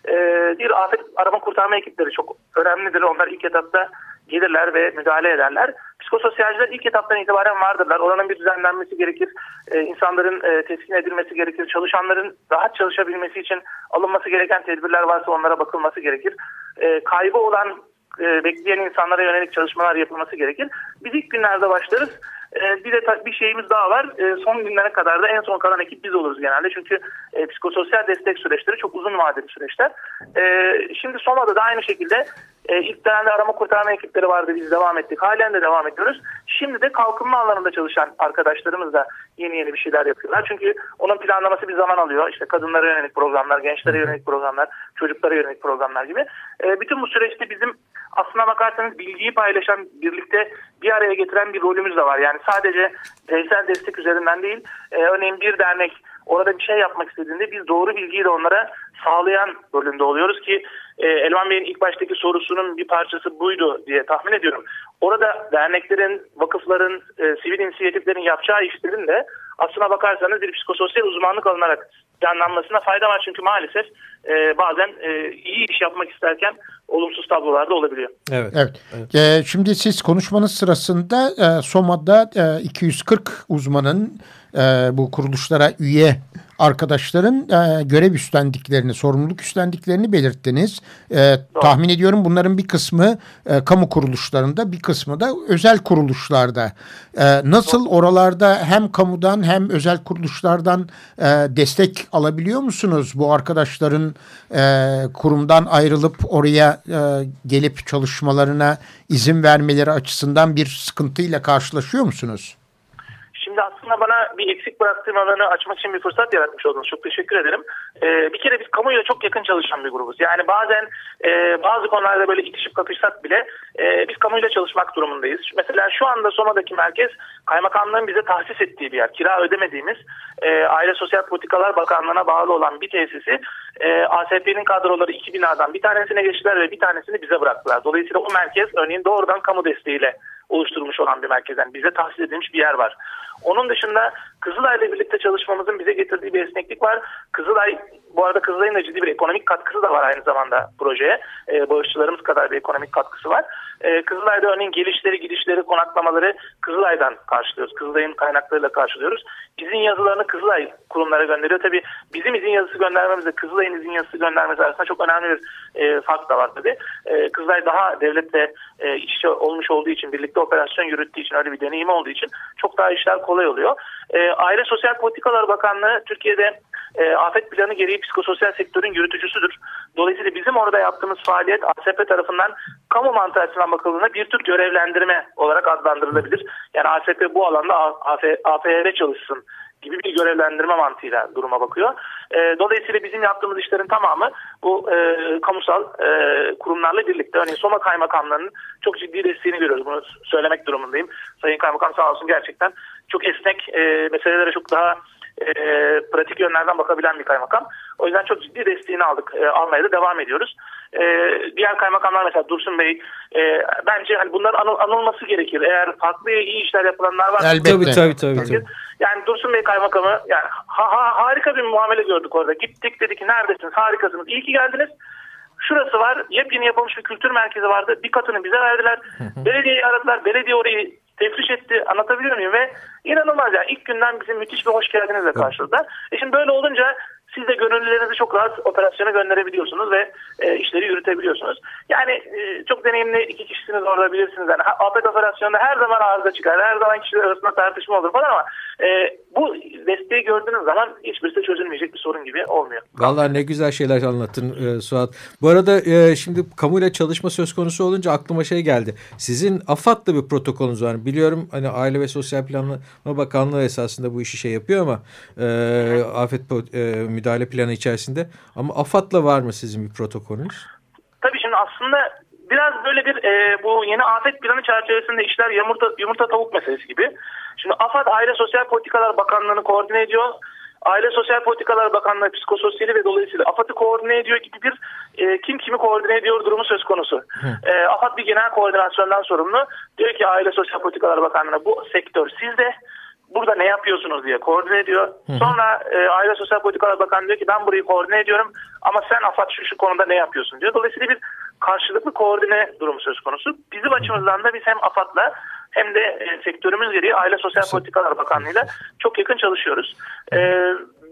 e, bir afet arama kurtarma ekipleri çok önemlidir. Onlar ilk etapta gelirler ve müdahale ederler. Psikososyalciler ilk etaptan itibaren vardırlar. Oranın bir düzenlenmesi gerekir. E, insanların e, teskin edilmesi gerekir. Çalışanların rahat çalışabilmesi için alınması gereken tedbirler varsa onlara bakılması gerekir. E, kaybı olan e, bekleyen insanlara yönelik çalışmalar yapılması gerekir. Biz ilk günlerde başlarız. E, bir de bir şeyimiz daha var. E, son günlere kadar da en son kalan ekip biz oluruz genelde. Çünkü e, psikososyal destek süreçleri çok uzun vadeli süreçler. E, şimdi Soma'da da aynı şekilde e, ilk dönemde arama kurtarma ekipleri vardı. Biz devam ettik. Halen de devam ediyoruz. Şimdi de kalkınma alanında çalışan arkadaşlarımız da yeni yeni bir şeyler yapıyorlar. Çünkü onun planlaması bir zaman alıyor. İşte kadınlara yönelik programlar, gençlere yönelik programlar, çocuklara yönelik programlar gibi. E, bütün bu süreçte bizim aslına bakarsanız bilgiyi paylaşan, birlikte bir araya getiren bir rolümüz de var. Yani sadece bireysel destek üzerinden değil, e, örneğin bir dernek orada bir şey yapmak istediğinde biz doğru bilgiyi de onlara sağlayan rolünde oluyoruz ki e, Elvan Bey'in ilk baştaki sorusunun bir parçası buydu diye tahmin ediyorum. Orada derneklerin, vakıfların, e, sivil inisiyatiflerin yapacağı işlerin de aslına bakarsanız bir psikososyal uzmanlık alınarak planlanmasına fayda var. Çünkü maalesef e, bazen e, iyi iş yapmak isterken olumsuz tablolar da olabiliyor. Evet. evet. evet. E, şimdi siz konuşmanız sırasında e, SOMA'da e, 240 uzmanın e, bu kuruluşlara üye arkadaşların e, görev üstlendiklerini, sorumluluk üstlendiklerini belirttiniz. E, tahmin ediyorum bunların bir kısmı e, kamu kuruluşlarında, bir kısmı da özel kuruluşlarda. E, nasıl oralarda hem kamudan hem özel kuruluşlardan e, destek alabiliyor musunuz? Bu arkadaşların e, kurumdan ayrılıp oraya e, gelip çalışmalarına izin vermeleri açısından bir sıkıntıyla karşılaşıyor musunuz? Şimdi aslında bana bir eksik bıraktığım alanı açmak için bir fırsat yaratmış oldunuz. Çok teşekkür ederim. Ee, bir kere biz kamuyla çok yakın çalışan bir grubuz. Yani bazen e, bazı konularda böyle itişip kapışsak bile e, biz kamuyla çalışmak durumundayız. Mesela şu anda Soma'daki merkez kaymakamlığın bize tahsis ettiği bir yer. Kira ödemediğimiz e, Aile Sosyal Politikalar Bakanlığı'na bağlı olan bir tesisi e, ASP'nin kadroları iki binadan bir tanesine geçtiler ve bir tanesini bize bıraktılar. Dolayısıyla o merkez örneğin doğrudan kamu desteğiyle oluşturulmuş olan bir merkezden bize tahsis edilmiş bir yer var. Onun dışında Kızılay ile birlikte çalışmamızın bize getirdiği bir esneklik var. Kızılay bu arada Kızılay'ın da ciddi bir ekonomik katkısı da var aynı zamanda projeye. E, bağışçılarımız kadar bir ekonomik katkısı var. E, Kızılay'da örneğin gelişleri, gidişleri, konaklamaları Kızılay'dan karşılıyoruz. Kızılay'ın kaynaklarıyla karşılıyoruz. İzin yazılarını Kızılay kurumlara gönderiyor. Tabii bizim izin yazısı göndermemizle Kızılay'ın izin yazısı göndermesi arasında çok önemli bir e, fark da var tabii. E, Kızılay daha devletle e, içe olmuş olduğu için, birlikte operasyon yürüttüğü için, öyle bir deneyimi olduğu için çok daha işler kolay oluyor. E, Aile Sosyal Politikalar Bakanlığı Türkiye'de e, afet planı gereği psikososyal sektörün yürütücüsüdür. Dolayısıyla bizim orada yaptığımız faaliyet ASP tarafından kamu mantığı bakıldığında bir tür görevlendirme olarak adlandırılabilir. Yani ASP bu alanda AFR çalışsın gibi bir görevlendirme mantığıyla duruma bakıyor. E, dolayısıyla bizim yaptığımız işlerin tamamı bu e, kamusal e, kurumlarla birlikte. Örneğin Soma Kaymakamlarının çok ciddi desteğini görüyoruz. Bunu söylemek durumundayım. Sayın Kaymakam sağ olsun gerçekten çok esnek e, meselelere çok daha e, pratik yönlerden bakabilen bir kaymakam. O yüzden çok ciddi desteğini aldık. E, almaya da devam ediyoruz. E, diğer kaymakamlar mesela Dursun Bey e, bence hani bunların anıl, anılması gerekir. Eğer farklı iyi işler yapılanlar var. Elbette. Tabii tabii tabii. tabii. Yani Dursun Bey kaymakamı yani ha, ha, harika bir muamele gördük orada. Gittik dedik ki neredesiniz harikasınız. İyi ki geldiniz. Şurası var. Yepyeni yapılmış bir kültür merkezi vardı. Bir katını bize verdiler. Belediyeyi aradılar. Belediye orayı tefriş etti. Anlatabiliyor muyum? Ve inanılmaz yani ilk günden bizim müthiş bir hoş geldinizle karşıladılar. E şimdi böyle olunca siz de gönüllülerinizi çok rahat operasyona gönderebiliyorsunuz ve e, işleri yürütebiliyorsunuz. Yani e, çok deneyimli iki kişisiniz orada bilirsiniz. Yani afet operasyonunda her zaman arıza çıkar. Her zaman kişiler arasında tartışma olur falan ama e, bu desteği gördüğünüz zaman hiçbirisi çözülmeyecek bir sorun gibi olmuyor. Vallahi ne güzel şeyler anlattın e, Suat. Bu arada e, şimdi kamuyla çalışma söz konusu olunca aklıma şey geldi. Sizin AFAD'la bir protokolünüz var. Biliyorum hani Aile ve Sosyal Planlama Bakanlığı esasında bu işi şey yapıyor ama e, afet e, müdahale planı içerisinde. Ama AFAD'la var mı sizin bir protokolünüz? Tabii şimdi aslında biraz böyle bir e, bu yeni afet planı çerçevesinde işler yumurta, yumurta tavuk meselesi gibi. Şimdi AFAD Aile Sosyal Politikalar Bakanlığı'nı koordine ediyor. Aile Sosyal Politikalar Bakanlığı psikososyali ve dolayısıyla AFAD'ı koordine ediyor gibi bir e, kim kimi koordine ediyor durumu söz konusu. E, AFAD bir genel koordinasyondan sorumlu. Diyor ki Aile Sosyal Politikalar Bakanlığı'na bu sektör sizde burada ne yapıyorsunuz diye koordine ediyor. Sonra e, Aile Sosyal Politikalar Bakanı diyor ki ben burayı koordine ediyorum ama sen AFAD şu şu konuda ne yapıyorsun diyor. Dolayısıyla bir karşılıklı koordine durumu söz konusu. Bizim açımızdan da biz hem AFAD'la hem de e, sektörümüz gereği Aile Sosyal Politikalar Bakanlığı'yla çok yakın çalışıyoruz. E,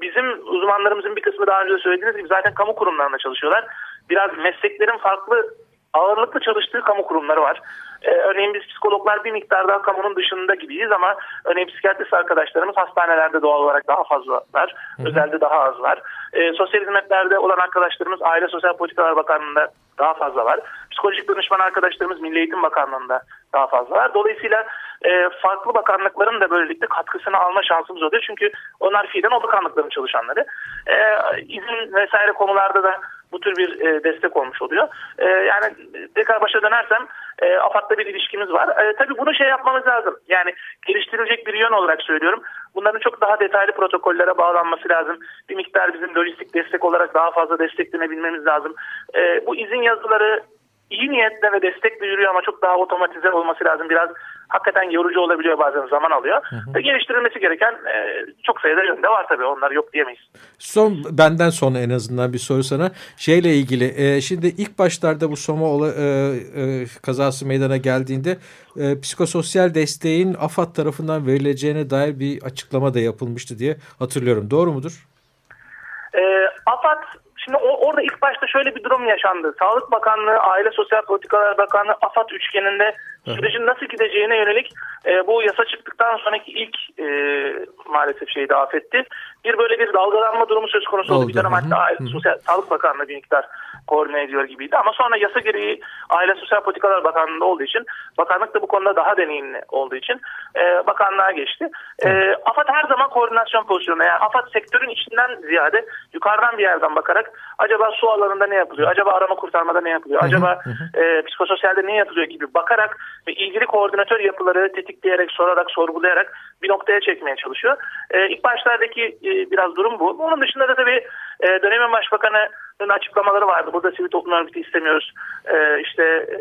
bizim uzmanlarımızın bir kısmı daha önce söylediğiniz gibi zaten kamu kurumlarında çalışıyorlar. Biraz mesleklerin farklı ağırlıklı çalıştığı kamu kurumları var. Ee, örneğin biz psikologlar bir miktar daha kamunun dışında gibiyiz ama örneğin psikiyatrist arkadaşlarımız hastanelerde doğal olarak daha fazla var. Hı. Özelde daha az var. Ee, sosyal hizmetlerde olan arkadaşlarımız Aile Sosyal Politikalar Bakanlığı'nda daha fazla var. Psikolojik danışman arkadaşlarımız Milli Eğitim Bakanlığı'nda daha fazla var. Dolayısıyla e, farklı bakanlıkların da böylelikle katkısını alma şansımız oluyor. Çünkü onlar fiilen o bakanlıkların çalışanları. E, izin vesaire konularda da bu tür bir e, destek olmuş oluyor. E, yani tekrar başa dönersem e, AFAD'la bir ilişkimiz var. E, tabii bunu şey yapmamız lazım. Yani geliştirilecek bir yön olarak söylüyorum. Bunların çok daha detaylı protokollere bağlanması lazım. Bir miktar bizim lojistik destek olarak daha fazla desteklenebilmemiz lazım. E, bu izin yazıları iyi niyetle ve destekle yürüyor ama çok daha otomatize olması lazım. Biraz hakikaten yorucu olabiliyor bazen zaman alıyor. Hı hı. Geliştirilmesi gereken e, çok sayıda yönde var tabii onlar yok diyemeyiz. Son benden sonra en azından bir soru sana şeyle ilgili. E, şimdi ilk başlarda bu Soma ola, e, e, kazası meydana geldiğinde e, psikososyal desteğin AFAD tarafından verileceğine dair bir açıklama da yapılmıştı diye hatırlıyorum. Doğru mudur? E, AFAD Şimdi o, orada ilk başta şöyle bir durum yaşandı. Sağlık Bakanlığı, Aile Sosyal Politikalar Bakanlığı, AFAD üçgeninde sürecin nasıl gideceğine yönelik e, bu yasa çıktıktan sonraki ilk e, maalesef şeyi afetti. Bir böyle bir dalgalanma durumu söz konusu oldu. Oldu. Bir dönem hatta Aile Sosyal Sağlık Bakanlığı bir miktar koordine ediyor gibiydi. Ama sonra yasa gereği Aile Sosyal Politikalar Bakanlığı'nda olduğu için bakanlık da bu konuda daha deneyimli olduğu için e, bakanlığa geçti. E, AFAD her zaman koordinasyon pozisyonu. Yani AFAD sektörün içinden ziyade yukarıdan bir yerden bakarak acaba su alanında ne yapılıyor? Acaba arama kurtarmada ne yapılıyor? Acaba e, psikososyalde ne yapılıyor gibi bakarak ve ilgili koordinatör yapıları tetikleyerek, sorarak, sorgulayarak bir noktaya çekmeye çalışıyor. E, ilk başlardaki e, biraz durum bu. Onun dışında da tabii e, dönemin başbakanının açıklamaları vardı. Burada sivil toplum örgütü istemiyoruz. E, işte e,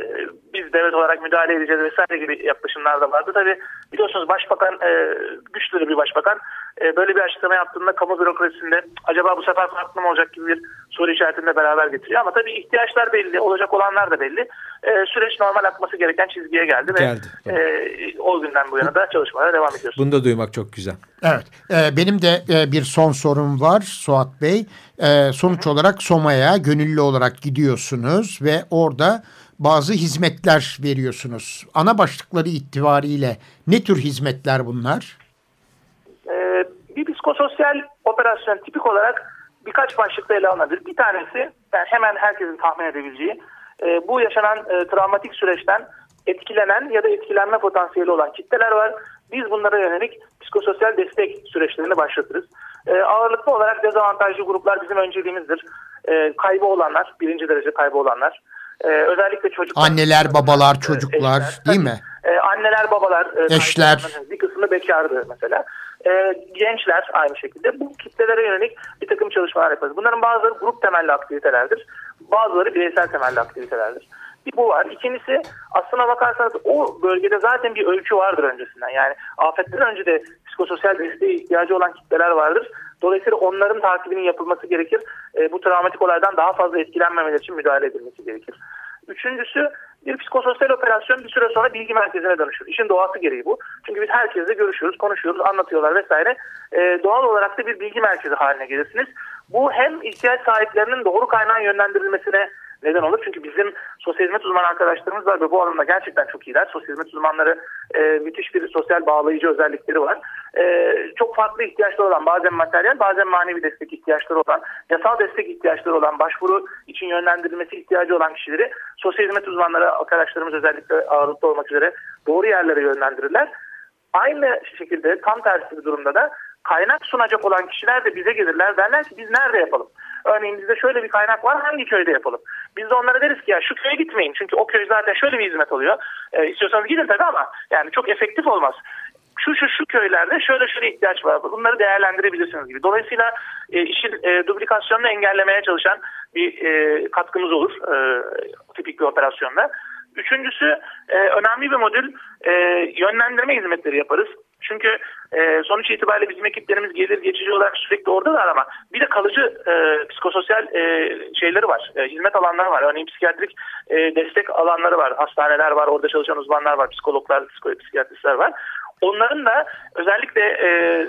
biz devlet olarak müdahale edeceğiz vesaire gibi yaklaşımlar da vardı. Tabii biliyorsunuz başbakan e, güçlü bir başbakan. E, böyle bir açıklama yaptığında kamu bürokrasisinde acaba bu sefer farklı mı olacak gibi bir soru işaretinde beraber getiriyor. Ama tabii ihtiyaçlar belli, olacak olanlar da belli. E, süreç normal akması gereken çizgiye geldi, geldi ve e, o günden bu yana da çalışmalara devam ediyoruz. Bunu da duymak çok güzel. Evet, e, benim de e, bir son sorum var Suat Bey. E, sonuç olarak Soma'ya gönüllü olarak gidiyorsunuz ve orada bazı hizmetler veriyorsunuz. Ana başlıkları itibariyle ne tür hizmetler bunlar? Ee, bir psikososyal operasyon tipik olarak birkaç başlıkta ele alınabilir. Bir tanesi yani hemen herkesin tahmin edebileceği e, bu yaşanan e, travmatik süreçten etkilenen ya da etkilenme potansiyeli olan kitleler var. Biz bunlara yönelik psikososyal destek süreçlerini başlatırız. E, ağırlıklı olarak dezavantajlı gruplar bizim önceliğimizdir. E, kaybı olanlar, birinci derece kaybı olanlar. E, özellikle çocuklar. Anneler, babalar, çocuklar eşler, değil mi? E, anneler, babalar. E, Eşler. Bir kısmı bekardı mesela. E, gençler aynı şekilde. Bu kitlelere yönelik bir takım çalışmalar yaparız. Bunların bazıları grup temelli aktivitelerdir. Bazıları bireysel temelli aktivitelerdir. Bir bu var. İkincisi aslına bakarsanız o bölgede zaten bir ölçü vardır öncesinden. Yani afetten önce de psikososyal desteğe ihtiyacı olan kitleler vardır. Dolayısıyla onların takibinin yapılması gerekir. E, bu travmatik olaydan daha fazla etkilenmemeleri için müdahale edilmesi gerekir. Üçüncüsü bir psikososyal operasyon bir süre sonra bilgi merkezine dönüşür. İşin doğası gereği bu. Çünkü biz herkesle görüşüyoruz, konuşuyoruz, anlatıyorlar vesaire. E, doğal olarak da bir bilgi merkezi haline gelirsiniz. Bu hem ihtiyaç sahiplerinin doğru kaynağın yönlendirilmesine neden olur. Çünkü bizim sosyal hizmet uzmanı arkadaşlarımız var ve bu alanda gerçekten çok iyiler. Sosyal hizmet uzmanları e, müthiş bir sosyal bağlayıcı özellikleri var. E, çok farklı ihtiyaçları olan bazen materyal bazen manevi destek ihtiyaçları olan yasal destek ihtiyaçları olan başvuru için yönlendirilmesi ihtiyacı olan kişileri sosyal hizmet uzmanları arkadaşlarımız özellikle ağırlıklı olmak üzere doğru yerlere yönlendirirler. Aynı şekilde tam tersi bir durumda da kaynak sunacak olan kişiler de bize gelirler derler ki biz nerede yapalım? Örneğin bizde şöyle bir kaynak var hangi köyde yapalım? Biz de onlara deriz ki ya şu köye gitmeyin çünkü o köy zaten şöyle bir hizmet oluyor. E, istiyorsanız gidin tabii ama yani çok efektif olmaz şu şu şu köylerde şöyle şöyle ihtiyaç var. Bunları değerlendirebilirsiniz gibi. Dolayısıyla e, işin e, duplikasyonunu engellemeye çalışan bir e, katkımız olur e, tipik bir operasyonda. Üçüncüsü e, önemli bir modül e, yönlendirme hizmetleri yaparız. Çünkü e, sonuç itibariyle bizim ekiplerimiz gelir geçici olarak sürekli oradalar ama bir de kalıcı e, psikososyal e, şeyleri var. E, hizmet alanları var. Örneğin psikiyatrik e, destek alanları var. Hastaneler var. Orada çalışan uzmanlar var. Psikologlar, psikiyatristler var. Onların da özellikle e,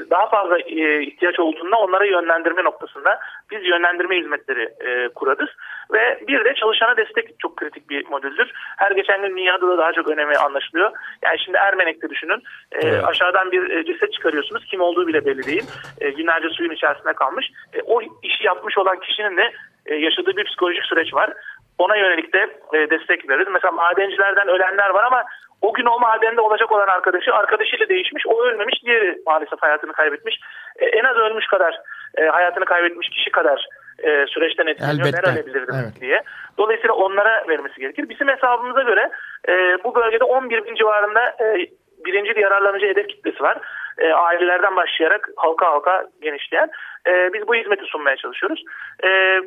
daha fazla e, ihtiyaç olduğunda onlara yönlendirme noktasında biz yönlendirme hizmetleri e, kurarız. Ve bir de çalışana destek çok kritik bir modüldür. Her geçen gün dünyada da daha çok önemi anlaşılıyor. Yani şimdi Ermenek'te düşünün. E, evet. Aşağıdan bir e, ceset çıkarıyorsunuz. Kim olduğu bile belli değil. E, günlerce suyun içerisinde kalmış. E, o işi yapmış olan kişinin de e, yaşadığı bir psikolojik süreç var. Ona yönelik de e, destek veririz. Mesela madencilerden ölenler var ama o gün o madende olacak olan arkadaşı arkadaşıyla değişmiş. O ölmemiş, diğeri maalesef hayatını kaybetmiş. E, en az ölmüş kadar, e, hayatını kaybetmiş kişi kadar e, süreçten etkileniyor. Elbette. Ben ölebilirdim Evet. diye. Dolayısıyla onlara vermesi gerekir. Bizim hesabımıza göre e, bu bölgede 11 bin civarında e, birinci yararlanıcı hedef kitlesi var. E, ailelerden başlayarak halka halka genişleyen. E, biz bu hizmeti sunmaya çalışıyoruz. E,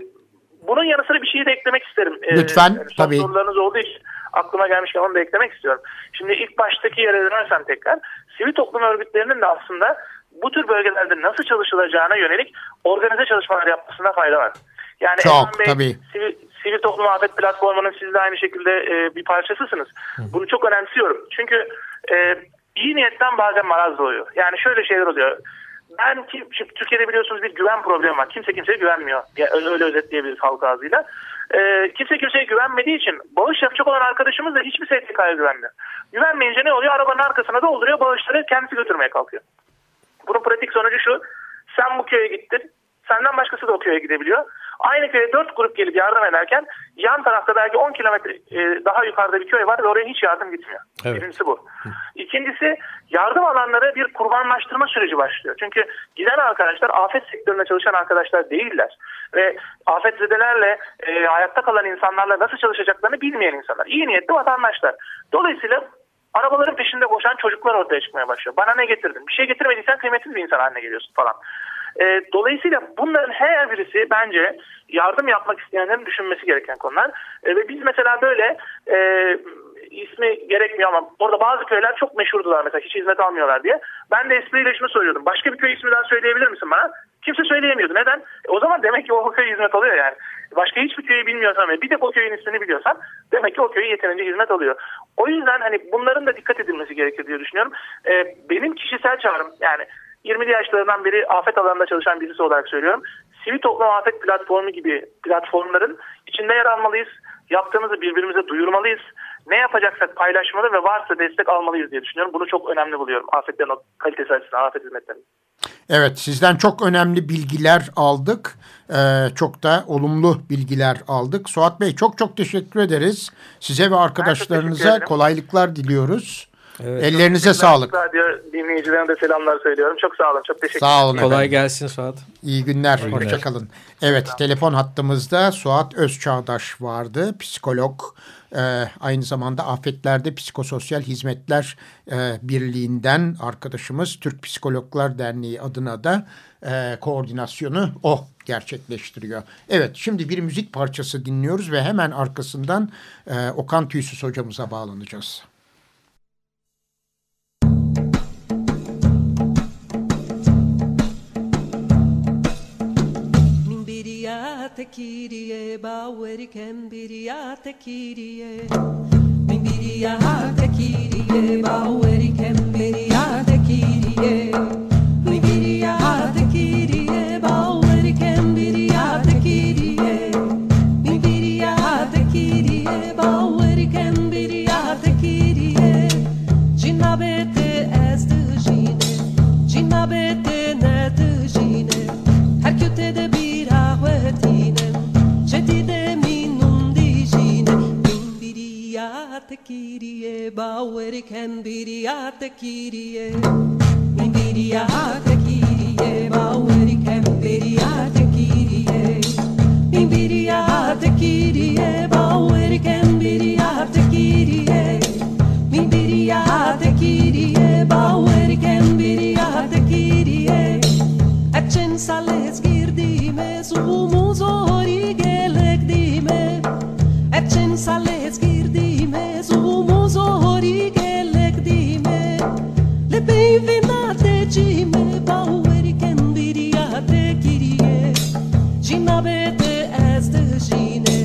bunun yanı sıra bir şeyi de eklemek isterim. E, Lütfen, yani son tabii. sorularınız olduğu için aklıma gelmişken onu da eklemek istiyorum. Şimdi ilk baştaki yere dönersem tekrar sivil toplum örgütlerinin de aslında bu tür bölgelerde nasıl çalışılacağına yönelik organize çalışmalar yapmasına fayda var. Yani Çok, Erhan Bey, tabii. Sivil, Sivil Toplum Afet Platformu'nun siz de aynı şekilde e, bir parçasısınız. Bunu çok önemsiyorum. Çünkü e, iyi niyetten bazen maraz doğuyor. Yani şöyle şeyler oluyor. Ben ki, şimdi Türkiye'de biliyorsunuz bir güven problemi var. Kimse kimseye güvenmiyor. Ya, öyle, öyle özetleyebiliriz halk ağzıyla. E, kimse kimseye güvenmediği için bağış yapacak olan arkadaşımız da hiçbir STK'ya güvenmiyor. Güvenmeyince ne oluyor? Arabanın arkasına dolduruyor bağışları kendisi götürmeye kalkıyor. Bunun pratik sonucu şu. Sen bu köye gittin. Senden başkası da o köye gidebiliyor. Aynı köye dört grup gelip yardım ederken yan tarafta belki 10 kilometre e, daha yukarıda bir köy var ve oraya hiç yardım gitmiyor. Evet. Birincisi bu. İkincisi yardım alanlara bir kurbanlaştırma süreci başlıyor. Çünkü giden arkadaşlar afet sektöründe çalışan arkadaşlar değiller. Ve afetzedelerle e, hayatta kalan insanlarla nasıl çalışacaklarını bilmeyen insanlar. İyi niyetli vatandaşlar. Dolayısıyla arabaların peşinde koşan çocuklar ortaya çıkmaya başlıyor. Bana ne getirdin? Bir şey getirmediysen kıymetli bir insan haline geliyorsun falan. E, dolayısıyla bunların her birisi bence yardım yapmak isteyenlerin düşünmesi gereken konular. E, ve biz mesela böyle e, ismi gerekmiyor ama orada bazı köyler çok meşhurdular mesela hiç hizmet almıyorlar diye. Ben de espriyle şunu soruyordum. Başka bir köy ismi söyleyebilir misin bana? Kimse söyleyemiyordu. Neden? E, o zaman demek ki o köy hizmet alıyor yani. Başka hiçbir köyü bilmiyorsan ve bir de o köyün ismini biliyorsan demek ki o köy yeterince hizmet alıyor. O yüzden hani bunların da dikkat edilmesi gerekir diye düşünüyorum. E, benim kişisel çağrım yani 20'li yaşlarından beri afet alanında çalışan birisi olarak söylüyorum. Sivil toplum afet platformu gibi platformların içinde yer almalıyız. Yaptığımızı birbirimize duyurmalıyız. Ne yapacaksak paylaşmalı ve varsa destek almalıyız diye düşünüyorum. Bunu çok önemli buluyorum. Afetlerin o kalitesi açısından, afet hizmetlerinin. Evet sizden çok önemli bilgiler aldık. Ee, çok da olumlu bilgiler aldık. Suat Bey çok çok teşekkür ederiz. Size ve arkadaşlarınıza ederim. kolaylıklar diliyoruz. Evet. Ellerinize sağlık. Dinleyicilerine de selamlar söylüyorum. Çok sağ olun. Çok teşekkür Sağ olun Kolay gelsin Suat. İyi günler. günler. Hoşçakalın. Evet telefon hattımızda Suat Özçağdaş vardı. Psikolog. Ee, aynı zamanda Afetlerde Psikososyal Hizmetler e, Birliği'nden arkadaşımız Türk Psikologlar Derneği adına da e, koordinasyonu o gerçekleştiriyor. Evet şimdi bir müzik parçası dinliyoruz ve hemen arkasından e, Okan Tüysüz hocamıza bağlanacağız. Bimbiriate Kyrie, Baueri Kembiriate Kyrie. Bimbiriate Kyrie, Baueri Kembiriate Kyrie. kirie, baueri kendiria te kirie. Indiria te kirie, baueri kendiria te kirie. Indiria te kirie, baueri kendiria te kirie. Indiria te kirie, baueri kendiria te kirie. Accen sales girdime, su muso origelek dime. Accen sales Cinabete ez de jine.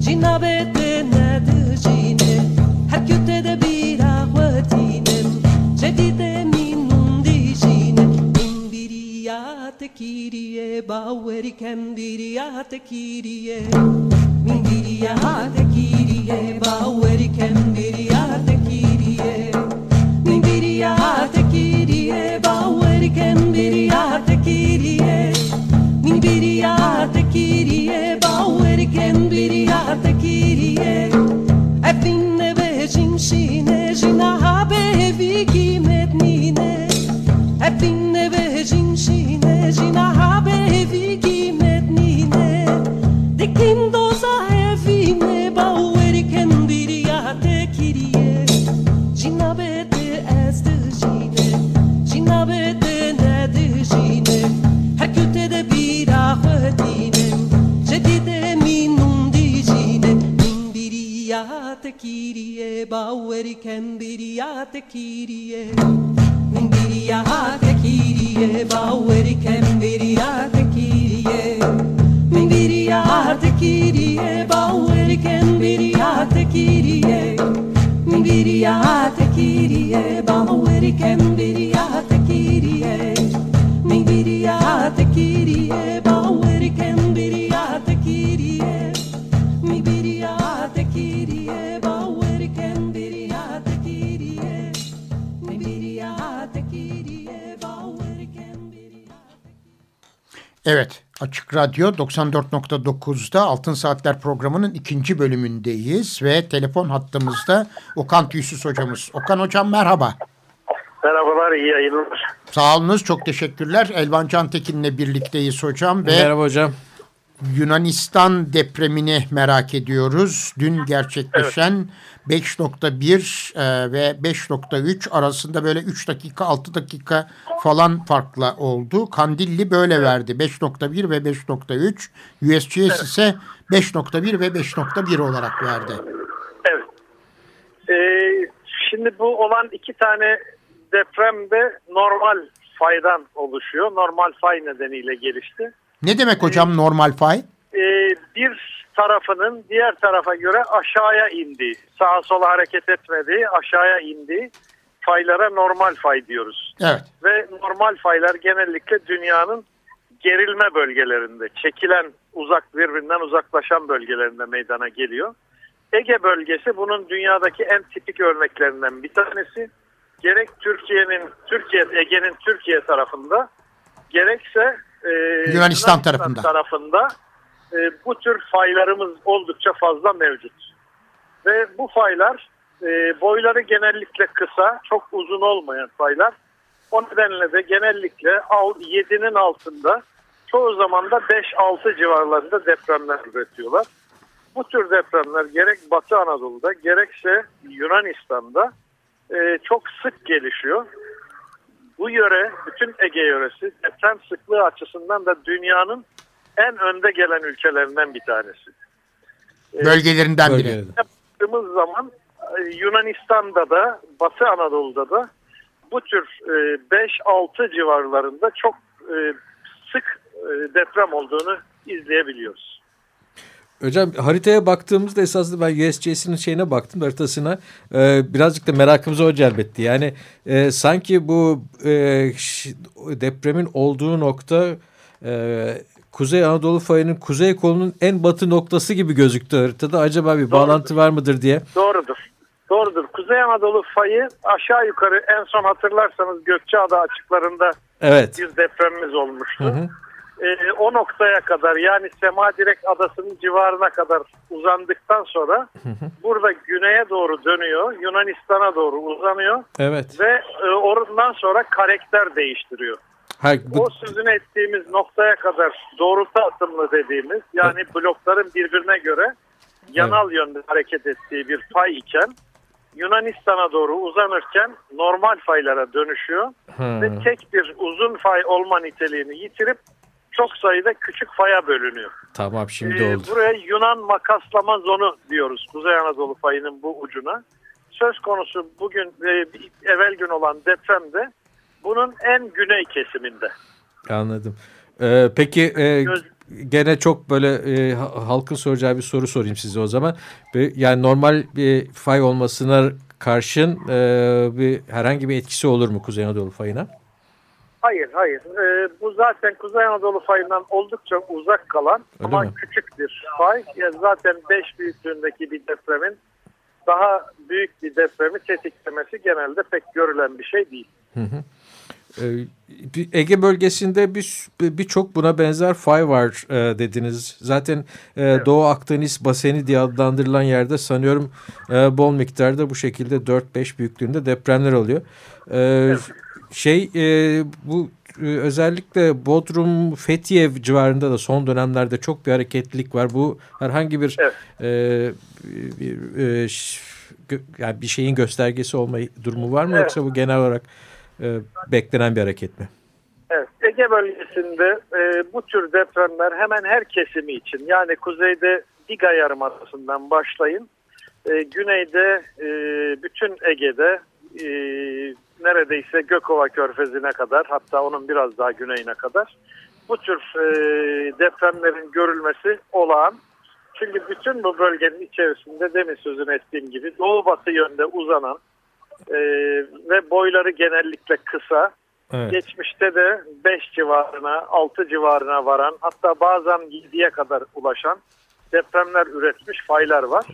Cinabete ne de jine? Her kötede bir ahvetinem Cedide minun dijine. Min biriyate kirie Baueri ken biriyate kirie Min biriyate kirie Baueri ken biriyate kirie Min biriyate kirie Baueri ken biriyate biria tekirie baueriken biria tekirie Evinne bejin shine jina habe vikimet nine Evinne bejin shine jina baueri kendiriate kirie Mendiriate kirie baueri kendiriate kirie Mendiriate kirie baueri kendiriate kirie Mendiriate kirie baueri kendiriate kirie Mendiriate kirie Evet, Açık Radyo 94.9'da Altın Saatler programının ikinci bölümündeyiz ve telefon hattımızda Okan Tüysüz hocamız. Okan hocam merhaba. Merhabalar, iyi yayınlar. Sağolunuz, çok teşekkürler. Elvan Cantekin'le birlikteyiz hocam ve Merhaba hocam. Yunanistan depremini merak ediyoruz. Dün gerçekleşen 5.1 e, ve 5.3 arasında böyle 3 dakika 6 dakika falan farkla oldu. Kandilli böyle verdi. 5.1 ve 5.3. USGS ise 5.1 ve 5.1 olarak verdi. Evet. Ee, şimdi bu olan iki tane deprem de normal faydan oluşuyor. Normal fay nedeniyle gelişti. Ne demek hocam normal fay? Ee, bir tarafının diğer tarafa göre aşağıya indiği, sağa sola hareket etmediği, aşağıya indiği faylara normal fay diyoruz. Evet. Ve normal faylar genellikle dünyanın gerilme bölgelerinde, çekilen uzak birbirinden uzaklaşan bölgelerinde meydana geliyor. Ege bölgesi bunun dünyadaki en tipik örneklerinden bir tanesi. Gerek Türkiye'nin, Türkiye Ege'nin Türkiye tarafında, gerekse e, Yunanistan tarafında. tarafında e, bu tür faylarımız oldukça fazla mevcut. Ve bu faylar e, boyları genellikle kısa, çok uzun olmayan faylar. O nedenle de genellikle 7'nin altında çoğu zaman da 5-6 civarlarında depremler üretiyorlar. Bu tür depremler gerek Batı Anadolu'da gerekse Yunanistan'da e, çok sık gelişiyor. Bu yöre, bütün Ege yöresi deprem sıklığı açısından da dünyanın en önde gelen ülkelerinden bir tanesi. Bölgelerinden biri. Baktığımız zaman e, Yunanistan'da da Batı Anadolu'da da bu tür e, 5-6 civarlarında çok e, sık e, deprem olduğunu izleyebiliyoruz. Hocam haritaya baktığımızda esasında ben USGS'nin şeyine baktım haritasına Ee, birazcık da merakımızı o celbetti. Yani e, sanki bu e, depremin olduğu nokta e, Kuzey Anadolu fayının kuzey kolunun en batı noktası gibi gözüktü haritada. Acaba bir bağlantı var mıdır diye. Doğrudur. Doğrudur. Kuzey Anadolu fayı aşağı yukarı en son hatırlarsanız Gökçeada açıklarında Evet. bir depremimiz olmuştu. Hı hı. Ee, o noktaya kadar yani Semadirek Adası'nın civarına kadar uzandıktan sonra burada güneye doğru dönüyor. Yunanistan'a doğru uzanıyor Evet. ve e, oradan sonra karakter değiştiriyor. Ha, bu, O sözünü ettiğimiz noktaya kadar doğrultu atımlı dediğimiz yani blokların birbirine göre yanal yönde hareket ettiği bir fay iken Yunanistan'a doğru uzanırken normal faylara dönüşüyor Hı. ve tek bir uzun fay olma niteliğini yitirip çok sayıda küçük faya bölünüyor. tamam şimdi Ee, oldu. buraya Yunan makaslama zonu diyoruz Kuzey Anadolu fayının bu ucuna. Söz konusu bugün e, evvel gün olan depremde bunun en güney kesiminde. Anladım. Ee, peki e, Göz- gene çok böyle e, ha- halkın soracağı bir soru sorayım size o zaman. Yani normal bir fay olmasına karşın e, bir herhangi bir etkisi olur mu Kuzey Anadolu fayına? Hayır hayır. Ee, bu zaten Kuzey Anadolu fayından oldukça uzak kalan Öyle ama mi? küçük bir fay. Yani zaten 5 büyüklüğündeki bir depremin daha büyük bir depremi tetiklemesi genelde pek görülen bir şey değil. Ee, bir Ege bölgesinde bir birçok buna benzer fay var e, dediniz. Zaten e, Doğu Akdeniz baseni diye adlandırılan yerde sanıyorum e, bol miktarda bu şekilde 4-5 büyüklüğünde depremler oluyor. E, Şey e, bu e, özellikle Bodrum Fethiye civarında da son dönemlerde çok bir hareketlilik var. Bu herhangi bir Evet. e, bir, e, yani bir şeyin göstergesi olma durumu var mı Evet. yoksa bu genel olarak e, beklenen bir hareket mi? Evet, Ege bölgesinde e, bu tür depremler hemen her kesimi için yani kuzeyde Diga Yarımadası'ndan başlayın e, güneyde e, bütün Ege'de e, neredeyse Gökova Körfezi'ne kadar hatta onun biraz daha güneyine kadar bu tür e, depremlerin görülmesi olağan. Çünkü bütün bu bölgenin içerisinde demin sözünü ettiğim gibi doğu batı yönde uzanan e, ve boyları genellikle kısa Evet. Geçmişte de 5 civarına, 6 civarına varan hatta bazen 7'ye kadar ulaşan depremler üretmiş faylar var.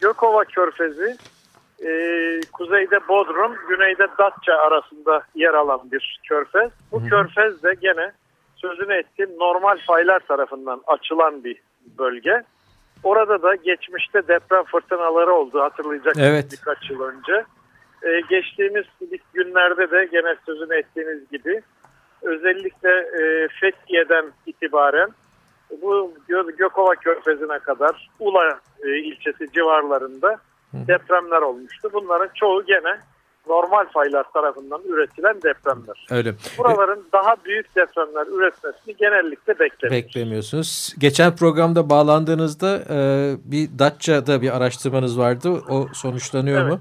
Gökova Körfezi e, kuzeyde Bodrum, güneyde Datça arasında yer alan bir körfez. Bu körfez de gene sözünü ettiğim normal faylar tarafından açılan bir bölge. Orada da geçmişte deprem fırtınaları oldu hatırlayacaksınız Evet. birkaç yıl önce. Ee, geçtiğimiz günlerde de gene sözünü ettiğiniz gibi özellikle e, Fethiye'den itibaren bu Gö- Gökova Körfezi'ne kadar Ula e, ilçesi civarlarında depremler olmuştu. Bunların çoğu gene normal faylar tarafından üretilen depremler. Öyle. Buraların daha büyük depremler üretmesini genellikle beklemiyoruz. Beklemiyorsunuz. Geçen programda bağlandığınızda e, bir Datça'da bir araştırmanız vardı. O sonuçlanıyor Evet. mu?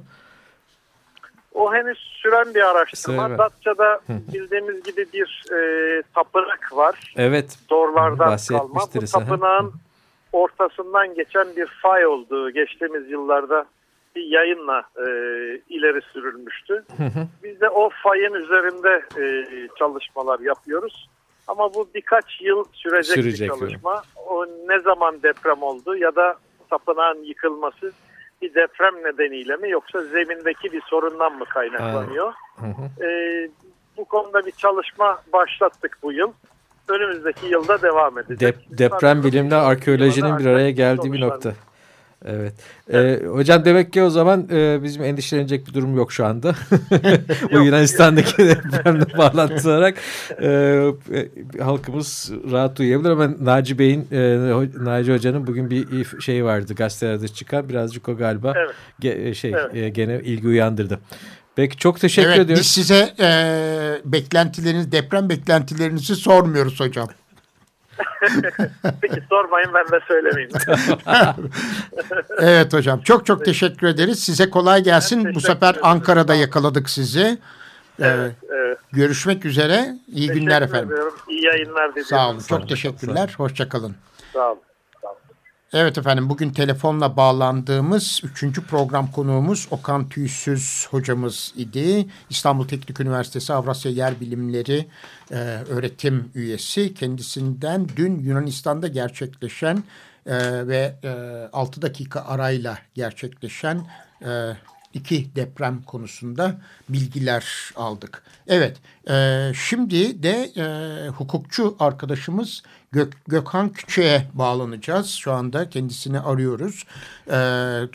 O henüz süren bir araştırma. Süren. Datça'da bildiğimiz gibi bir e, tapınak var. Evet. Dorlardan kalma. Bu tapınağın ortasından geçen bir fay olduğu geçtiğimiz yıllarda bir yayınla e, ileri sürülmüştü. Biz de o fayın üzerinde e, çalışmalar yapıyoruz. Ama bu birkaç yıl sürecek, Sürecek, bir çalışma. O ne zaman deprem oldu ya da tapınağın yıkılması bir deprem nedeniyle mi yoksa zemindeki bir sorundan mı kaynaklanıyor? E, bu konuda bir çalışma başlattık bu yıl. Önümüzdeki yılda devam edecek. Dep- deprem bilimle arkeolojinin bir araya geldiği bir nokta. Evet. Ee, hocam demek ki o zaman e, bizim endişelenecek bir durum yok şu anda. o Yunanistan'daki depremle bağlantılı olarak e, e, halkımız rahat uyuyabilir ama Naci Bey'in, e, Naci Hoca'nın bugün bir şey vardı gazetelerde çıkan birazcık o galiba Evet. ge- e, şey Evet. e, gene ilgi uyandırdı. Peki çok teşekkür evet ediyoruz. biz size e, beklentileriniz, deprem beklentilerinizi sormuyoruz hocam. Peki sormayın ben de söylemeyeyim. Evet hocam çok çok teşekkür ederiz. Size kolay gelsin. Bu sefer. Ankara'da yakaladık sizi. Ee, evet, evet. görüşmek üzere. İyi günler Teşekkür efendim. ediyorum. İyi yayınlar diliyorum. Sağ olun. Çok teşekkürler. Hoşçakalın. Sağ olun. Evet efendim bugün telefonla bağlandığımız üçüncü program konuğumuz Okan Tüysüz hocamız idi. İstanbul Teknik Üniversitesi Avrasya Yer Bilimleri e, öğretim üyesi. Kendisinden dün Yunanistan'da gerçekleşen e, ve e, 6 dakika arayla gerçekleşen e, iki deprem konusunda bilgiler aldık. Evet, e, şimdi de e, hukukçu arkadaşımız Gök, Gökhan Küçük'e bağlanacağız. Şu anda kendisini arıyoruz. E,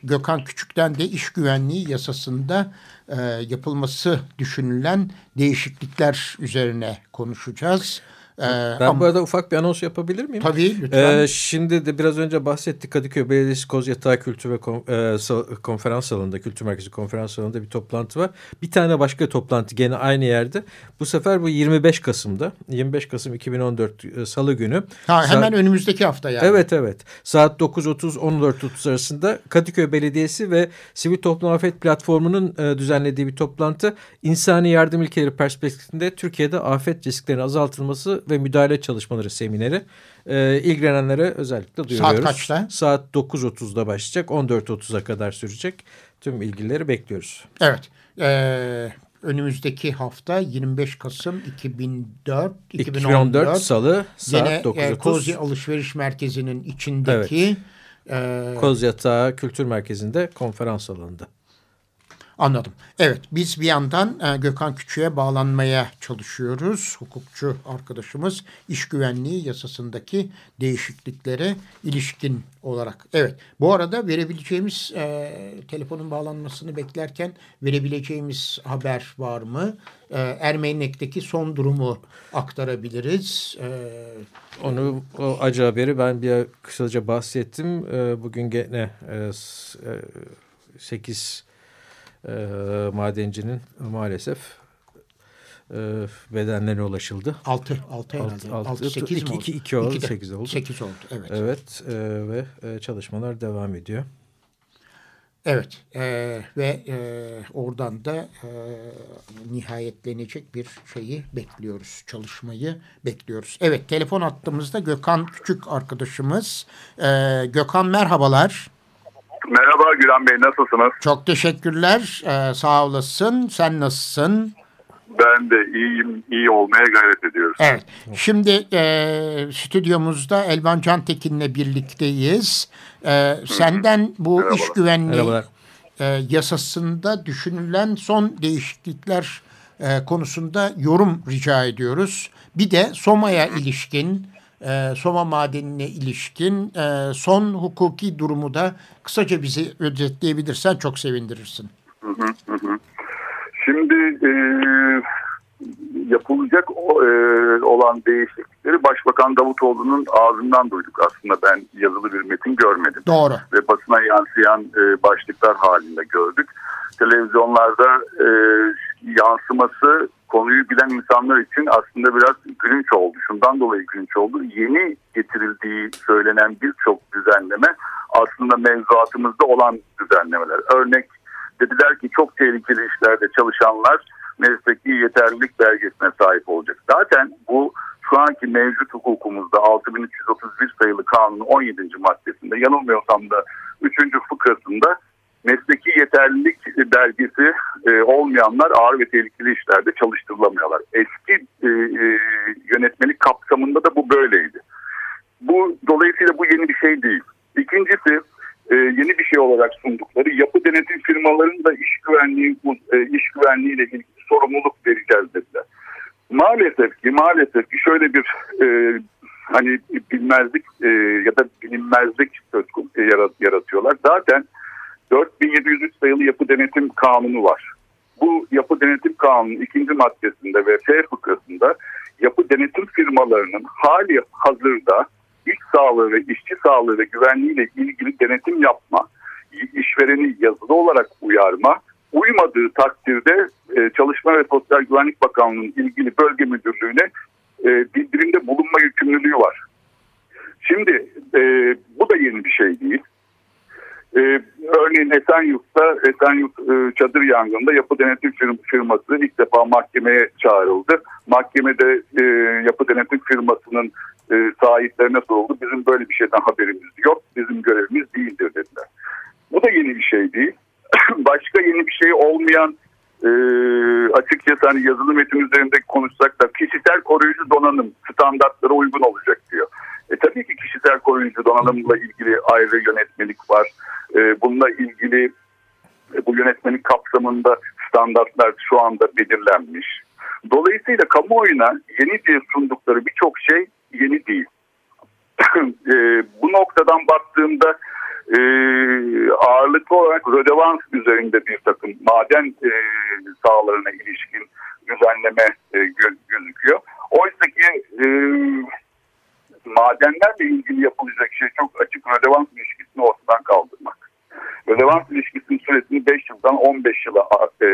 Gökhan Küçük'ten de iş güvenliği yasasında e, yapılması düşünülen değişiklikler üzerine konuşacağız. E, Ben ama- bu arada ufak bir anons yapabilir miyim? Tabii lütfen. Ee, şimdi de biraz önce bahsettik Kadıköy Belediyesi Kozyatağı Kültür ve Kon- e, Konferans Salonunda, Kültür Merkezi Konferans Salonunda bir toplantı var. Bir tane başka toplantı gene aynı yerde. Bu sefer bu 25 Kasım'da. 25 Kasım 2014 e, Salı günü. ha, hemen Sa- önümüzdeki hafta yani. Evet evet. Saat 9.30-14.30 arasında Kadıköy Belediyesi ve Sivil Toplum Afet Platformu'nun e, düzenlediği bir toplantı insani yardım ilkeleri perspektifinde Türkiye'de afet risklerinin azaltılması ve müdahale çalışmaları semineri. E, ilgilenenlere özellikle duyuruyoruz. kaçta? Saat 9.30'da başlayacak. 14.30'a kadar sürecek. Tüm ilgilileri bekliyoruz. Evet. Ee, önümüzdeki hafta 25 Kasım 2004 2014 2014 Salı saat Yine e, 9.30 Kozi Alışveriş Merkezi'nin içindeki e, Kozyatağı Kültür Merkezi'nde konferans alanında. Anladım. Evet biz bir yandan e, Gökhan Küçük'e bağlanmaya çalışıyoruz. Hukukçu arkadaşımız iş güvenliği yasasındaki değişikliklere ilişkin olarak. Evet bu arada verebileceğimiz e, telefonun bağlanmasını beklerken verebileceğimiz haber var mı? E, Ermenek'teki son durumu aktarabiliriz. E, Onu o acı haberi ben bir kısaca bahsettim. Ee, bugün gene e, e, 8 e, madencinin maalesef e, bedenlerine ulaşıldı. 6 6 herhalde. Altı- altı- 6 8 mi oldu? iki- iki oldu, İki de. sekiz oldu. 8 oldu evet. Evet e, ve e, çalışmalar devam ediyor. Evet e, ve e, oradan da e, nihayetlenecek bir şeyi bekliyoruz. Çalışmayı bekliyoruz. Evet telefon attığımızda Gökhan Küçük arkadaşımız. E, Gökhan merhabalar. Merhaba Gülen Bey nasılsınız? Çok teşekkürler. E, sağ olasın. Sen nasılsın? Ben de iyiyim, iyi olmaya gayret ediyoruz. Evet. Şimdi e, stüdyomuzda Elvan Cantekin'le birlikteyiz. E, senden bu Merhabalar. iş güvenliği Merhabalar. e, yasasında düşünülen son değişiklikler e, konusunda yorum rica ediyoruz. Bir de Soma'ya ilişkin, e, Soma madenine ilişkin e, son hukuki durumu da kısaca bizi özetleyebilirsen çok sevindirirsin. Şimdi e, yapılacak o- e, olan değişiklikleri Başbakan Davutoğlu'nun ağzından duyduk aslında. Ben yazılı bir metin görmedim. Doğru. Ve basına yansıyan e, başlıklar halinde gördük. Televizyonlarda e, yansıması konuyu bilen insanlar için aslında biraz gülünç oldu. Şundan dolayı gülünç oldu. Yeni getirildiği söylenen birçok düzenleme aslında mevzuatımızda olan düzenlemeler. Örnek dediler ki çok tehlikeli işlerde çalışanlar mesleki yeterlilik belgesine sahip olacak. Zaten bu şu anki mevcut hukukumuzda 6331 sayılı kanunun 17. maddesinde yanılmıyorsam da 3. fıkrasında mesleki yeterlilik belgesi e, olmayanlar ağır ve tehlikeli işlerde çalıştırılamıyorlar. Eski e, e, yönetmelik kapsamında da bu böyleydi. Bu dolayısıyla bu yeni bir şey değil. İkincisi e, yeni bir şey olarak sundukları yapı denetim firmalarının da iş güvenliği e, iş güvenliğiyle ilgili sorumluluk vereceğiz dediler. Maalesef ki maalesef ki şöyle bir e, hani bilmezlik e, ya da bilinmezlik söz yaratıyorlar. Zaten 4703 sayılı yapı denetim kanunu var. Bu yapı denetim kanunun ikinci maddesinde ve F fıkrasında yapı denetim firmalarının hali hazırda iş sağlığı ve işçi sağlığı ve güvenliğiyle ilgili denetim yapma, işvereni yazılı olarak uyarma, uymadığı takdirde e, Çalışma ve Sosyal Güvenlik Bakanlığı'nın ilgili bölge müdürlüğüne e, bildirimde bulunma yükümlülüğü var. Şimdi e, bu da yeni bir şey değil. Ee, örneğin Esenyurt'ta Esenyurt e, çadır yangında yapı denetim firm- firması ilk defa mahkemeye çağrıldı. Mahkemede e, yapı denetim firmasının e, sahiplerine soruldu. Bizim böyle bir şeyden haberimiz yok. Bizim görevimiz değildir dediler. Bu da yeni bir şey değil. Başka yeni bir şey olmayan e, açıkçası hani yazılı metin üzerinde konuşsak da kişisel koruyucu donanım standartlara uygun olacak diyor. E, tabii ki kişisel koruyucu donanımla ilgili ayrı yönetmelik var. E, bununla ilgili e, bu yönetmelik kapsamında standartlar şu anda belirlenmiş. Dolayısıyla kamuoyuna yeni diye sundukları birçok şey yeni değil. e, bu noktadan baktığımda e, ağırlıklı olarak rödevans üzerinde bir takım maden sahalarına ilişkin düzenleme gö- gözüküyor. Oysa ki madenlerle ilgili yapılacak şey çok açık rödevans ilişkisini ortadan kaldırmak. Rödevans ilişkisinin süresini 5 yıldan 15 yıla e,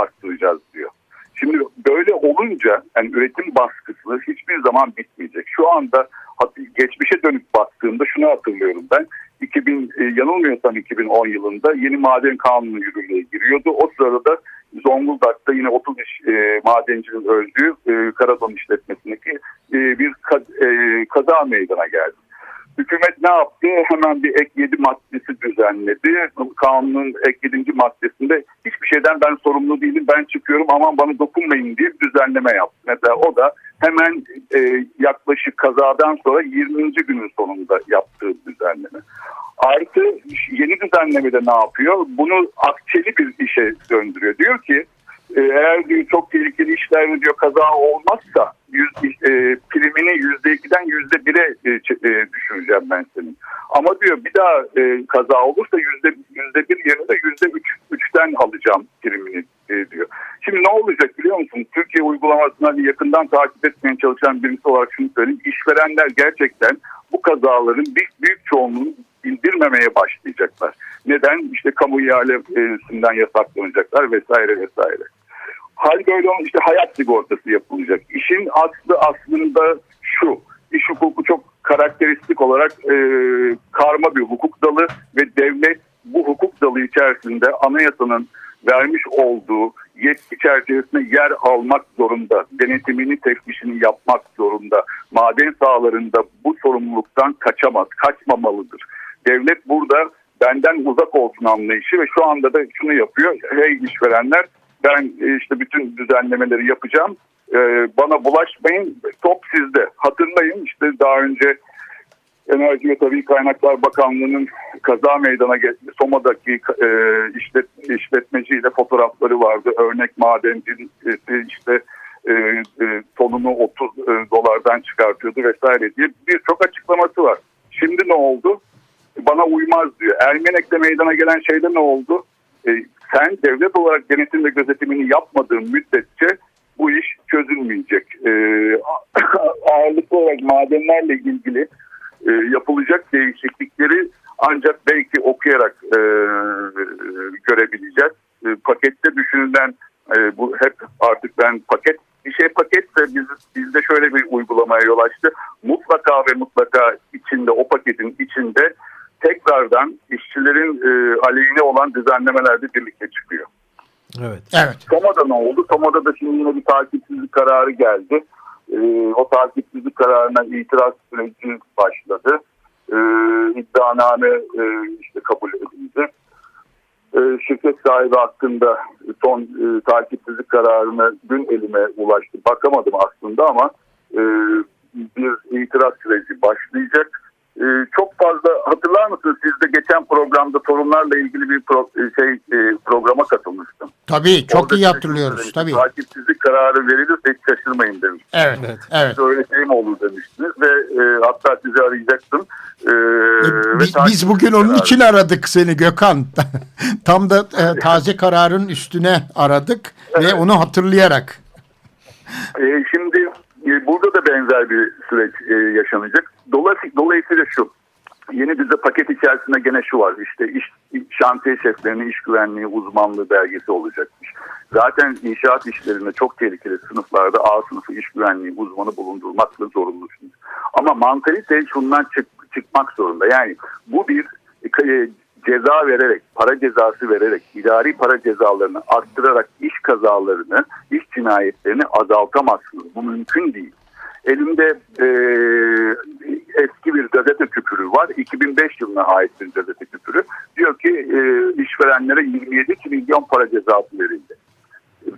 arttıracağız diyor. Şimdi böyle olunca yani üretim baskısı hiçbir zaman bitmeyecek. Şu anda geçmişe dönüp baktığımda şunu hatırlıyorum ben. 2000 e, yanılmıyorsam 2010 yılında yeni maden kanunu yürürlüğe giriyordu. O sırada Zonguldak'ta yine 30 iş, e, madencinin öldüğü e, Karadon işletmesindeki e, bir ka- e, kaza meydana geldi. Hükümet ne yaptı? Hemen bir ek 7 maddesi düzenledi. Kanunun ek 7. maddesinde hiçbir şeyden ben sorumlu değilim ben çıkıyorum aman bana dokunmayın diye bir düzenleme yaptı. Mesela o da hemen e, yaklaşık kazadan sonra 20. günün sonunda yaptığı düzenleme. Artı yeni düzenlemede ne yapıyor? Bunu akçeli bir işe döndürüyor. Diyor ki eğer diyor çok tehlikeli işlerde diyor kaza olmazsa yüz, e, primini yüzde ikiden yüzde bire e, e, düşüreceğim ben senin. Ama diyor bir daha e, kaza olursa yüzde yüzde bir yerine de yüzde üç, üçten alacağım primini e, diyor. Şimdi ne olacak biliyor musun? Türkiye uygulamasını yakından takip etmeye çalışan birisi olarak şunu söyleyeyim. İşverenler gerçekten bu kazaların büyük, büyük çoğunluğunu bildirmemeye başlayacaklar. Neden? İşte kamu ihalesinden yasaklanacaklar vesaire vesaire. Hal böyle olunca işte hayat sigortası yapılacak. İşin aslı aslında şu. İş hukuku çok karakteristik olarak e, karma bir hukuk dalı ve devlet bu hukuk dalı içerisinde anayasanın vermiş olduğu yetki çerçevesinde yer almak zorunda. Denetimini, teftişini yapmak zorunda. Maden sahalarında bu sorumluluktan kaçamaz, kaçmamalıdır. Devlet burada benden uzak olsun anlayışı ve şu anda da şunu yapıyor. Hey işverenler ben e, işte bütün düzenlemeleri yapacağım. Ee, bana bulaşmayın top sizde. Hatırlayın işte daha önce Enerji ve Tabii Kaynaklar Bakanlığı'nın kaza meydana getirdi. Soma'daki e, işlet, işletmeciyle fotoğrafları vardı. Örnek madencisi işte e, e, tonunu 30 e, dolardan çıkartıyordu vesaire diye birçok açıklaması var. Şimdi ne oldu? Bana uymaz diyor. Ermenek'te meydana gelen şeyde ne oldu? E, sen devlet olarak denetim ve gözetimini yapmadığın müddetçe bu iş çözülmeyecek. E, ağırlıklı olarak madenlerle ilgili e, yapılacak değişiklikleri ancak belki okuyarak e, görebileceğiz. E, pakette düşünülen e, bu hep artık ben paket bir şey paketse biz, bizde şöyle bir uygulamaya yol açtı. Mutlaka ve mutlaka içinde o paketin içinde tekrardan işçilerin e, aleyhine olan düzenlemeler de birlikte çıkıyor. Evet. Evet. Toma'da ne oldu? Toma'da da şimdi yine bir takipsizlik kararı geldi. E, o takipsizlik kararına itiraz süreci başladı. E, iddianame e, işte kabul edildi. E, şirket sahibi hakkında son e, takipsizlik kararını dün elime ulaştı. Bakamadım aslında ama e, bir itiraz süreci başlayacak. E, çok fazla hatırlar mısınız siz de geçen programda sorunlarla ilgili bir pro, şey e, programa katılmıştım. Tabii çok Orada iyi hatırlıyoruz. Tabii. Takipsizlik kararı verilirse hiç şaşırmayın demiş. Evet. Evet. Evet. Öyle şey mi olur demiştiniz ve e, hatta sizi arayacaktım. E, ve Biz, biz bugün onun takipsizlik için aradık seni Gökhan. Tam da e, taze kararın üstüne aradık ve onu hatırlayarak. E, şimdi e, burada da benzer bir süreç e, yaşanacak. Dolayısıyla, dolayısıyla şu. Yeni bize paket içerisinde gene şu var. İşte iş, şantiye şeflerinin iş güvenliği uzmanlığı belgesi olacakmış. Zaten inşaat işlerinde çok tehlikeli sınıflarda A sınıfı iş güvenliği uzmanı bulundurmakla zorunlusunuz. Ama mantalite şundan çık, çıkmak zorunda. Yani bu bir e, ceza vererek, para cezası vererek, idari para cezalarını arttırarak iş kazalarını, iş cinayetlerini azaltamazsınız. Bu mümkün değil. Elimde e, eski bir gazete küpürü var. 2005 yılına ait bir gazete küpürü. Diyor ki e, işverenlere 27 milyon para cezası verildi.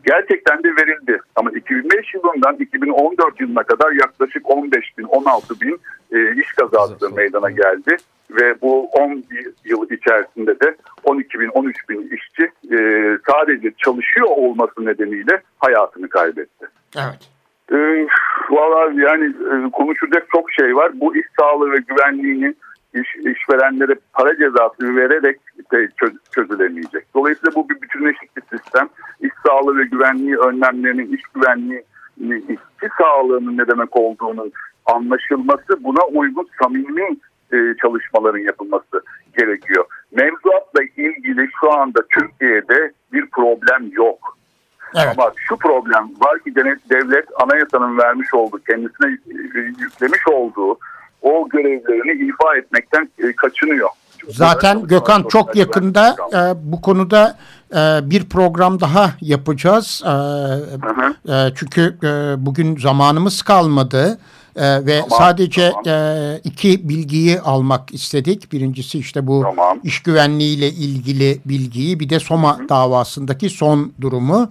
Gerçekten de verildi. Ama 2005 yılından 2014 yılına kadar yaklaşık 15 bin, 16 bin e, iş kazası meydana geldi. Ve bu 10 yıl içerisinde de 12 bin, 13 bin işçi e, sadece çalışıyor olması nedeniyle hayatını kaybetti. Evet. E, Valla yani konuşacak çok şey var. Bu iş sağlığı ve güvenliğini iş, işverenlere para cezası vererek çöz, çözülemeyecek. Dolayısıyla bu bir bütünleşik bir sistem. İş sağlığı ve güvenliği önlemlerinin, iş güvenliği, işçi sağlığının ne demek olduğunu anlaşılması, buna uygun samimi e, çalışmaların yapılması gerekiyor. Mevzuatla ilgili şu anda Türkiye'de bir problem yok. Evet. Ama şu problem var ki devlet anayasanın vermiş olduğu, kendisine yüklemiş olduğu o görevlerini ifa etmekten e, kaçınıyor. Zaten Gökhan çok yakında e, bu konuda e, bir program daha yapacağız. E, e, çünkü e, bugün zamanımız kalmadı. Ee, ve Tamam, sadece tamam. e, iki bilgiyi almak istedik. Birincisi işte bu Tamam. iş güvenliğiyle ilgili bilgiyi bir de Soma davasındaki son durumu.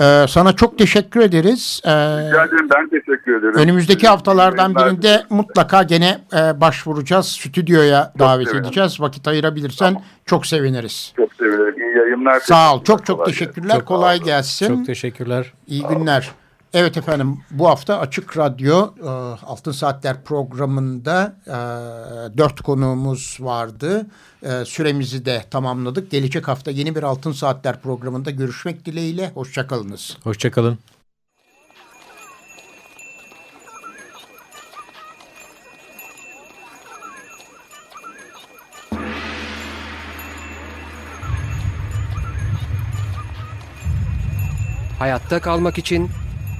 Ee, sana çok teşekkür ederiz. Ee, Rica ederim ben teşekkür ederim. önümüzdeki haftalardan Ben- birinde mutlaka gene e, başvuracağız. Stüdyoya davet sevinirim. edeceğiz. Vakit ayırabilirsen çok seviniriz. Çok sevinirim. İyi yayınlar. Sağ ol. Çok çok Kolay teşekkürler. Çok- Kolay gelsin. Çok teşekkürler. İyi günler. Evet efendim bu hafta Açık Radyo e, Altın Saatler programında e, dört konuğumuz vardı. E, süremizi de tamamladık. Gelecek hafta yeni bir Altın Saatler programında görüşmek dileğiyle. Hoşçakalınız. Hoşçakalın. Hayatta kalmak için